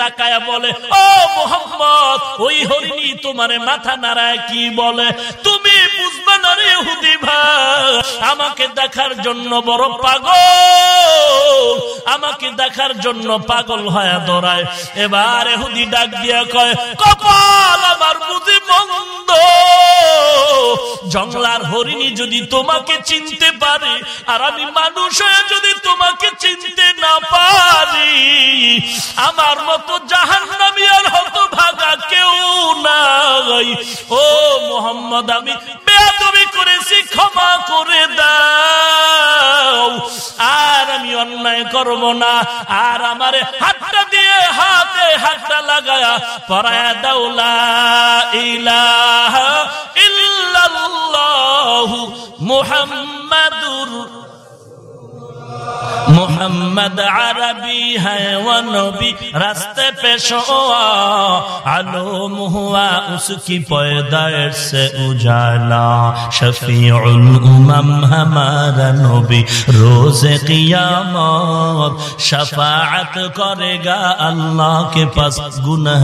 তাকায় বলে, ও মোহাম্মদ, ওই তোমারে মাথা নাড়ায় কি বলে? তুমি বুঝবে না রে ভাই, আমাকে দেখার জন্য বড় পাগল, আমাকে দেখার জন্য পাগল হয়ে দৌড়ায়। এবার এহুদি ডাক দিয়া কয়, কপাল আমার বুঝি বন্ধ জঙ্গলার হরিণী যদি তোমাকে চিনতে পারে, আর আমি মানুষ হয়ে যদি তোমাকে চিনতে না পারি। আমার মতো জাহান নামি আর হত ভাগা কেউ নাই। ও মোহাম্মদ, আমি বেয়াদবি করেছি, ক্ষমা করে দাও। আর আমি অন্যায় করব না। আর আমার হাতটা দিয়ে হাতে হাতটা লাগায়া পরায়া দাউলা ইলাহা ইল্লাল্লাহু মুহাম্মাদুর মোহাম্মদ আরবি হবী রাস্তে পেশো আলো মুহুয়া উসকি পয়দার সে উজালা। শফিউল উমম হমারা নবী, রোজ কিয়ামত করে গা আল্লাহ কে পাস গুনহ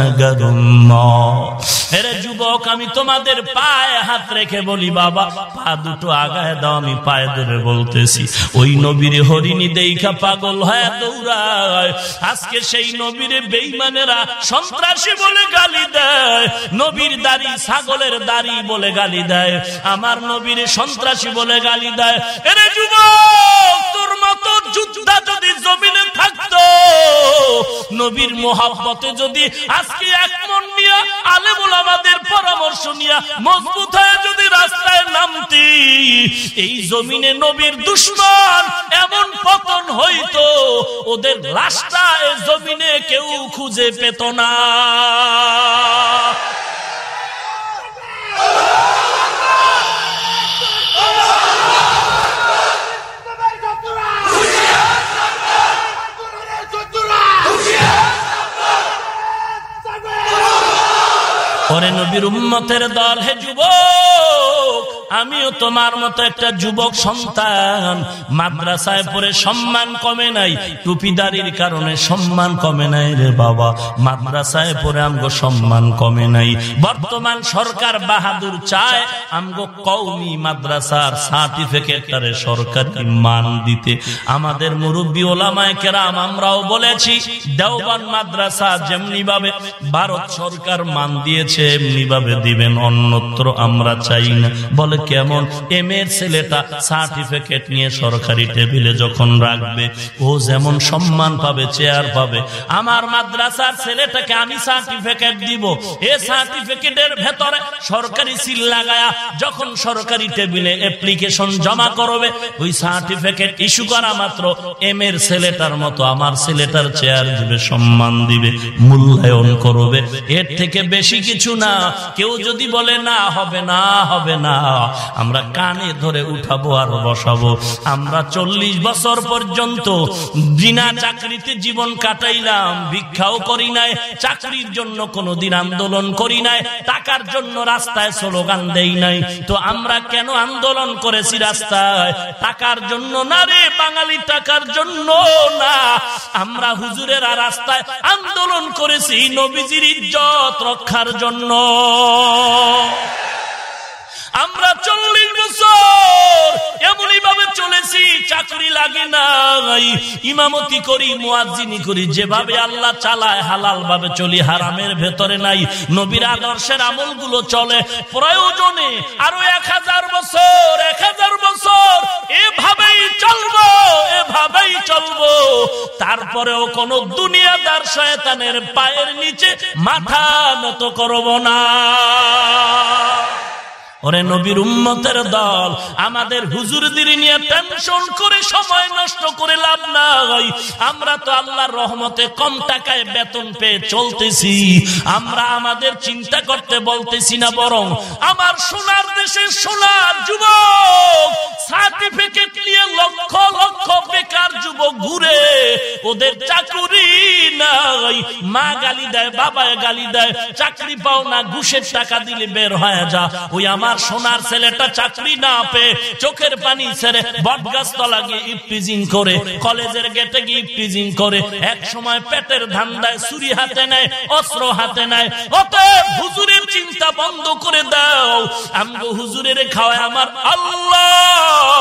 উম্মত। এরে যুবক, আমি তোমাদের পায়ে হাত রেখে বলি, বাবা, পা দুটো আগায় দাও, আমি পায়ে ধরে বলতেছি। ওই নবীর হয়ে দেখা পাগল দৌড়ায়। আজকে সেই নবীর বেইমানেরা সন্ত্রাসী বলে গালি দেয়। নবীর দাড়ি ছাগলের দাড়ি বলে গালি দেয়। আমার নবীর সন্ত্রাসী বলে গালি দেয়। এরে তোর মতো যুদ্ধা যদি জমিনে থাকতো, নবীর মোহাব্বতে যদি আজকে এক মন নিয়ে আলেমুল আমাদের পরামর্শ নিয়ে মজবুত হয়ে যদি রাস্তায় নামতি, এই জমিনে নবীর দুশ্মন এমন পতন হইতো ওদের লাশটা জমিনে কেউ খুঁজে পেত না। ওরে নবীর উম্মতের দল, হে যুবক, আমিও তোমার মতো একটা যুবক সন্তান। মাদ্রাসায় পড়ে সম্মান কমে নাই, টুপিদারির কারণে সম্মান কমে নাই রে বাবা। মাদ্রাসায় পড়ে আমগো সম্মান কমে নাই। বর্তমান সরকার বাহাদুর চায় আমগো কৌমি মাদ্রাসার সার্টিফিকেটারে সরকারি মান দিতে। আমাদের মুরব্বী ওলামায় কেরাম, আমরাও বলেছি, দেওবান মাদ্রাসা যেমনি ভাবে ভারত সরকার মান দিয়েছে এমনি ভাবে দিবেন, অন্যত্র আমরা চাই না। বলে কেমন? এম এর ছেলেটা সার্টিফিকেট নিয়ে সরকারি টেবিলে যখন রাখবে, ও যেমন সম্মান পাবে, চেয়ার পাবে। আমার মাদ্রাসার ছেলেটাকে আমি সার্টিফিকেট দিব। এ সার্টিফিকেটের ভেতরে সরকারি সিল লাগায়া যখন সরকারি টেবিলে অ্যাপ্লিকেশন জমা করবে, ওই সার্টিফিকেট ইস্যু করা মাত্র এম এর ছেলেটার মতো আমার ছেলেটার চেয়ার দিবে, সম্মান দিবে, মূল্যায়ন করবে। এর থেকে বেশি কিছু না। কেউ যদি বলে, না, হবে না হবে না। আমরা কানে ধরে উঠাবো আর বসাবো। আমরা চল্লিশ বছর পর্যন্ত বিনা চাকরিতে জীবন কাটাইলাম, ভিক্ষাও করি নাই, চাকরির জন্য কোনোদিন আন্দোলন করি নাই, টাকার জন্য রাস্তায় স্লোগান দেই নাই। তো আমরা কেন আন্দোলন করেছি রাস্তায়? টাকার জন্য না রে, বাঙালি টাকার জন্য না। আমরা হুজুরের রাস্তায় আন্দোলন করেছি, নবীজির ইজ্জত রক্ষার জন্য। জন্য আমরা চল্লিশ বছর এমনই ভাবে চলেছি, চাকরি লাগে নাই। ইমামতি করি মুয়াজিনি করি, যেভাবে আল্লাহ চালায় হালাল ভাবে চলি, হারামের ভেতরে নাই। নবীর আদর্শের আমলগুলো চলে। প্রয়োজনে আরও এক হাজার বছর, এক হাজার বছর এভাবেই চলবো এভাবেই চলবো। তারপরেও কোন দুনিয়াদার শয়তানের পায়ের নিচে মাথা নত করব না। ওরে নবীর উম্মতের দল, আমাদের হুজুরদের নিয়ে টেনশন করে, সময় নষ্ট করে লাভ নাই। আমরা তো আল্লাহর রহমতে কম টাকায় বেতন পেয়ে চলতেছি। আমরা আমাদের চিন্তা করতে বলতেছি না বরং আমার সোনার দেশের সোনার যুবক সার্টিফিকেট নিয়ে লক্ষ লক্ষ বেকার যুবক ঘুরে, ওদের চাকুরি নাই। মা গালি দেয়, বাবায় গালি দেয়, চাকরি পাও না, ঘুষের টাকা দিলে বের হয়ে যা। ওই আমার আমার সোনার ছেলেটা চাকরি না পেয়ে চোখের পানি ছেড়ে বটগাছ তলা গিয়ে ইফটিজিং করে, কলেজের গেটে গিয়ে ইফটিজিং করে, এক সময় পেটের ধান্দায় ছুরি হাতে নেয়, অস্ত্র হাতে নেয়। অতএব হুজুরের চিন্তা বন্ধ করে দাও। আমগো হুজুরের খাওয়ায় আমার আল্লাহ।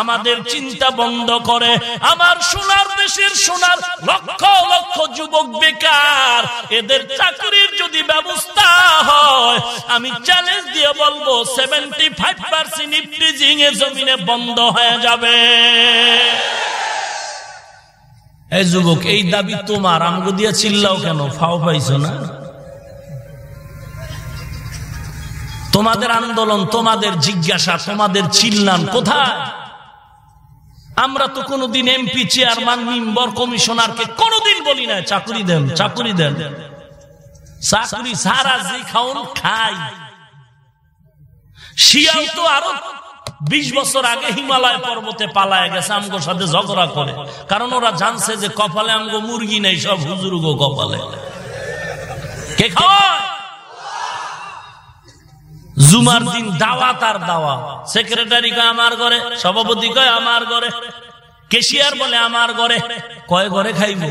আমাদের চিন্তা বন্ধ করে। আমার সোনার দেশের সোনার লক্ষ লক্ষ যুবক বেকার, এদের চাকরির যদি ব্যবস্থা হয়, আমি চ্যালেঞ্জ দিয়ে বলব সেভেন্টি ফাইভ পার্সেন্ট ইফ্রিজিং এ জমিনে বন্ধ হয়ে যাবে। এই যুবক, এই দাবি তোমার, আমগো দিয়ে চিল্লাও কেন? ফাও পাইছো না? তোমাদের আন্দোলন, তোমাদের জিজ্ঞাসা, তোমাদের চিল্লান কোথায়? আমরা তো কোনোদিন এমপি চেয়ারম্যান মেম্বার কমিশনারকে কোনোদিন বলি না চাকরি দেন চাকরি দেন। চাকরি সারা যে খাউন খাই। শিয়াল তো আরও বিশ বছর আগে হিমালয় পর্বতে পালায় গেছে আমগোর সাথে ঝগড়া করে। কারণ ওরা জানছে যে কপালে আমগো মুরগি নেই, সব হুজুরগো কপালে। কে জুমার দিন দাওয়াত আর দাওয়া সেক্রেটারি কয়, আমার ঘরে সভাপতি কয়, আমার ঘরে কেশিয়ার বলে, আমার ঘরে কয়, ঘরে খাইব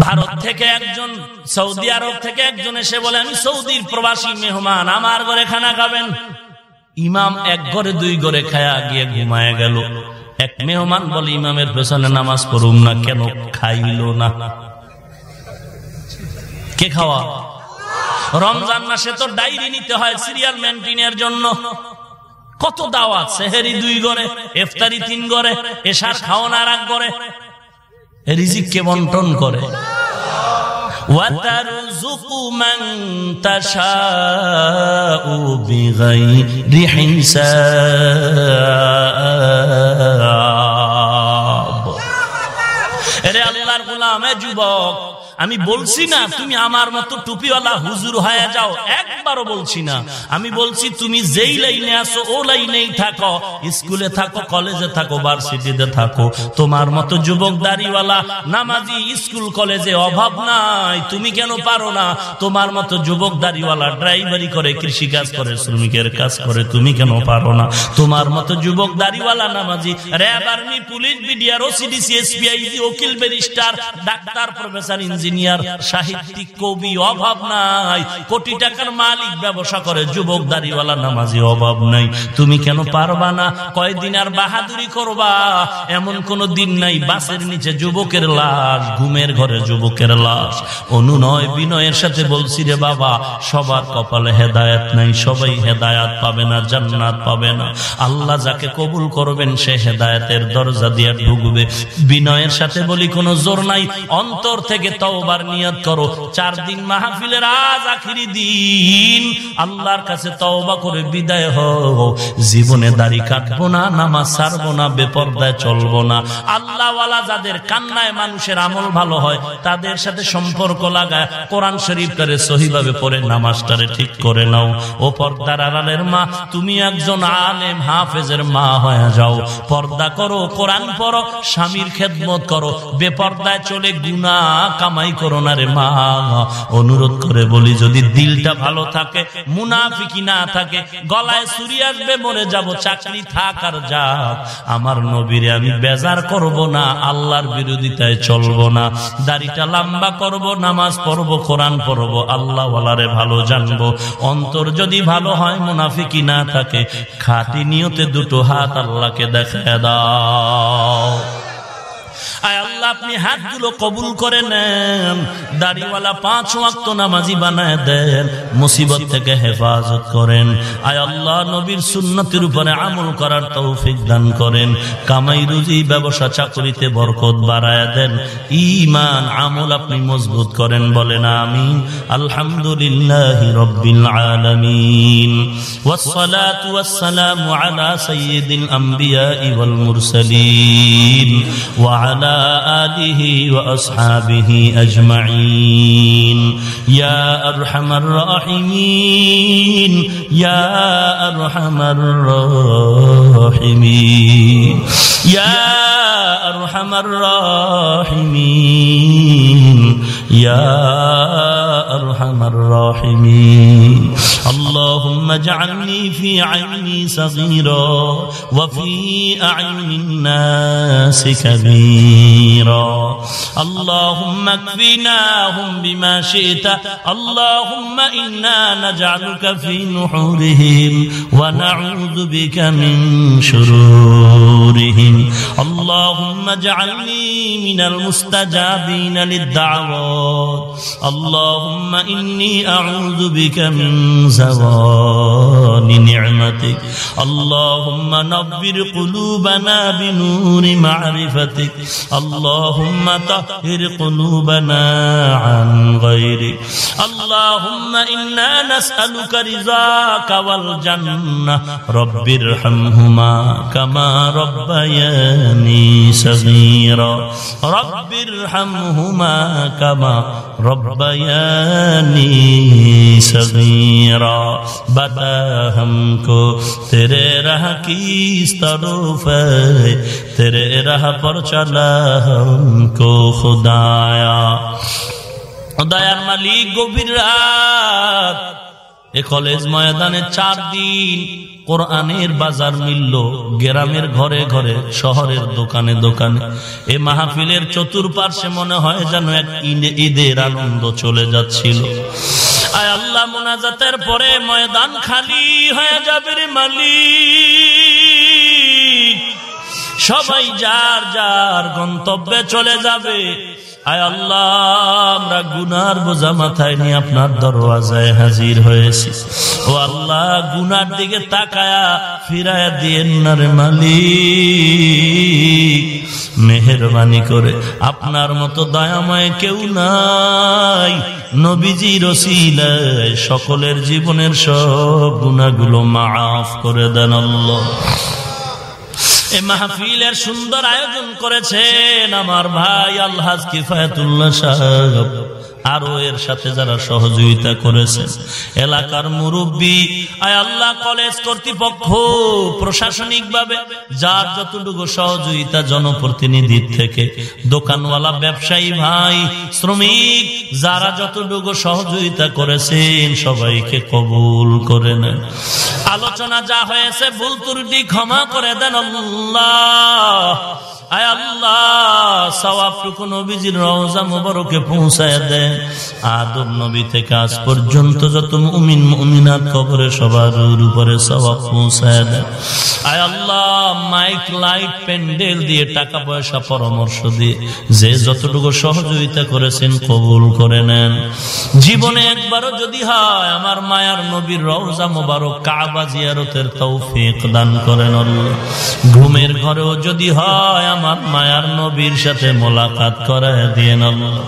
ভারত থেকে একজন, সৌদি আরব থেকে একজন এসে বলে, আমি সৌদির প্রবাসী মেহমান, আমার ঘরে খানা খাবেন ইমাম এক ঘরে, দুই ঘরে খায়া গিয়ে ঘুমায় গেল। এক মেহমান বলে, ইমামের পেছনে নামাজ পড়ুম না, কেন খাইল না? কে খাওয়া? রমজান মাসে তো ডায়েরি নিতে হয় সিরিয়াল মেনটেনের জন্য কত দাওয়াত সেহেরি দুই গড়ে এফতারি তিন গড়ে এসার খাওয়ানার এক গড়ে রিজিককে বন্টন করে وترزق من تشاء بغير حساب এরে আল্লাহর গোলাম যুবক আমি বলছি না তুমি আমার মতো টুপিওয়ালা হুজুর হয়ে যাও। একবারও বলছি না। আমি বলছি তুমি যেই লাইনে আসো ও লাইনেই থাকো। স্কুলে থাকো কলেজে থাকো ভার্সিটিতে থাকো। তোমার মতো যুবক দাড়িওয়ালা নামাজি স্কুল কলেজে অভাব নাই। তুমি কেন পারো না? তোমার মতো যুবক দাড়িওয়ালা ড্রাইভারি করে কৃষি কাজ করে শ্রমিকের কাজ করে তুমি কেন পারো না? তোমার মতো যুবক দাড়িওয়ালা নামাজি RAB army police BDR OCDC SPI উকিল barrister doctor professor engineer. Engineer, সাহিত্যিক, কবি, অভাব নাই। কোটি টাকার মালিক ব্যবসা করে, যুবক, দাড়িওয়ালা, নামাজি, অভাব নাই। তুমি কেন পারবা না? কয়দিন আর বাহাদুরি করবা? এমন কোন দিন নাই, বাসের নিচে যুবকের লাশ, ঘুমের ঘরে যুবকের লাশ। অনুনয়, বিনয়ের সাথে বলছি রে বাবা, সবার কপালে হেদায়াত নাই, সবাই হেদায়াত পাবে না, জান্নাত পাবে না। আল্লাহ যাকে কবুল করবেন, সে হেদায়তের দরজা দিয়ে ঢুকবে। বিনয়ের সাথে বলি কোনো জোর নাই, অন্তর থেকে তওবার নিয়ত করো। চার দিন মাহফিলের আজ আখিরি দিন। আল্লাহর কাছে তওবা করে বিদায় হও। জীবনে দাড়ি কাটবো না, নামাজ ছাড়বো না, বেপর্দায় চলবো না। আল্লাহওয়ালা যাদের কান্নায় মানুষের আমল ভালো হয়, তাদের সাথে সম্পর্ক লাগায়। কোরআন শরীফটারে সহিভাবে পড়ে নামাজটারে ঠিক করে নাও। ও পর্দার আড়ালের মা, তুমি একজন আলেম, হাফেজের মা হয়ে যাও। পর্দা করো, কোরআন পড়ো, স্বামীর খেদমত করো। বেপর্দায় চলে গুনা কামাই করো না রে মা। অনুরোধ করে বলি, যদি দিলটা ভালো থাকে মুনাফিকি না থাকে, গলায় সুরি আসবে, মরে যাব, চাকরি থাক আর যাক। আমার নবীরে আমি বেজার করব না, আল্লাহর বিরোধিতায় চলবো না। দাড়িটা লম্বা করব, নামাজ পড়ব, কোরআন পড়ব আল্লাহ ওয়ালারে ভালো জানব। অন্তর যদি ভালো হয় মুনাফিকি না থাকে, খাটি নিয়তে দুটো হাত আল্লাহকে দেখা দাও। আয় আল্লাহ আপনি হাতগুলো কবুল করে নেন দাড়িওয়ালা পাঁচ ওয়াক্ত নামাজি বানায় দেন মুসিবত থেকে হেফাজত করেন আয় আল্লাহ নবীর সুন্নতির উপরে আমল করার তৌফিক দান করেন কামাই রুজি ব্যবসা চাকরিতে বরকত বাড়ায় দেন ইমান আমল আপনি মজবুত করেন বলেন আমি আলহামদুলিল্লাহ রব্বিল আলামিন والصلاة والسلام على سيد الأنبياء والمرسلين وعلى آله وأصحابه أجمعين. يا أرحم الراحمين. يا أرحم الراحمين. يا أرحم الراحمين. يا أرحم الراحمين. اللهم اجعلني في عيني صغيرا وفي أعين الناس كبيرا. اللهم اكفناهم بما شئت. اللهم إنا نجعلك في نحورهم ونعوذ بك من شرورهم. اللهم اجعلني من المستجابين للدعوات. اللهم إني أعوذ بك من زوال نعمتك. اللهم نبر قلوبنا بنور معرفتك. اللهم طهر قلوبنا عن غيرك. اللهم إنا نسألك رضاك والجنة. رب ارحمهما كما ربياني صغيرا. رب ارحمهما كما ربياني بنی صغیرہ، بتا ہم کو تیرے رہ کی طرف ہے، تیرے رہ پر چلا ہم کو خدایا۔ دیا ملک گوبر رات এ কলেজ ময়দানে চার দিন কোরআনের বাজার মিলল, গ্রামের ঘরে ঘরে, শহরের দোকানে দোকানে। এ মাহফিলের চতুর্পার্শ্বে মনে হয় যেন এক ঈদের আনন্দ চলে যাচ্ছিল। আয় আল্লাহ, মোনাজাতের পরে ময়দান খালি হয়ে যাবে রে সবাই যার যার গন্তব্যে চলে যাবে। আয় আল্লাহ, আমরা গুনার বোঝা মাথায় নিয়ে আপনার দরওয়াজায় হাজির হয়েছি। ও আল্লাহ, গুনার দিকে তাকায়া ফিরায় দিয়েন না রে মালিক। মেহরবানি করে, আপনার মতো দয়াময় কেউ নাই। নবীজি রসিলায় সকলের জীবনের সব গুণাগুলো মাফ করে দেন আল্লাহ। মাহফিলের সুন্দর আয়োজন করেছেন আমার ভাই আল্লাহ কিফায়তুল্লাহ সাহেব। আরও এর সাথে যারা সহযোগিতা করেছেন। এলাকার মুরব্বী, আয় আল্লাহ কলেজ কর্তৃপক্ষ প্রশাসনিক ভাবে যার যতটুকু সহযোগিতা জনপ্রতিনিধির থেকে, দোকানওয়ালা ব্যবসায়ী ভাই, শ্রমিক, যারা যতটুকু সহযোগিতা করেছেন, সবাইকে কবুল করে নেন। আলোচনা যা হয়েছে, ভুল ত্রুটি ক্ষমা করে দেন আল্লাহ। পরামর্শ দিয়ে যে যতটুকু সহযোগিতা করেছেন কবুল করে নেন। জীবনে একবারও যদি হয়, আমার মায়ার নবীর রওজা মোবারক কাবা জিয়ারতের তৌফিক দান করেন ঘুমের ঘরেও যদি হয় আমার মায়ার নবীর সাথে মোলাকাত করায় দিয়ে আল্লাহ।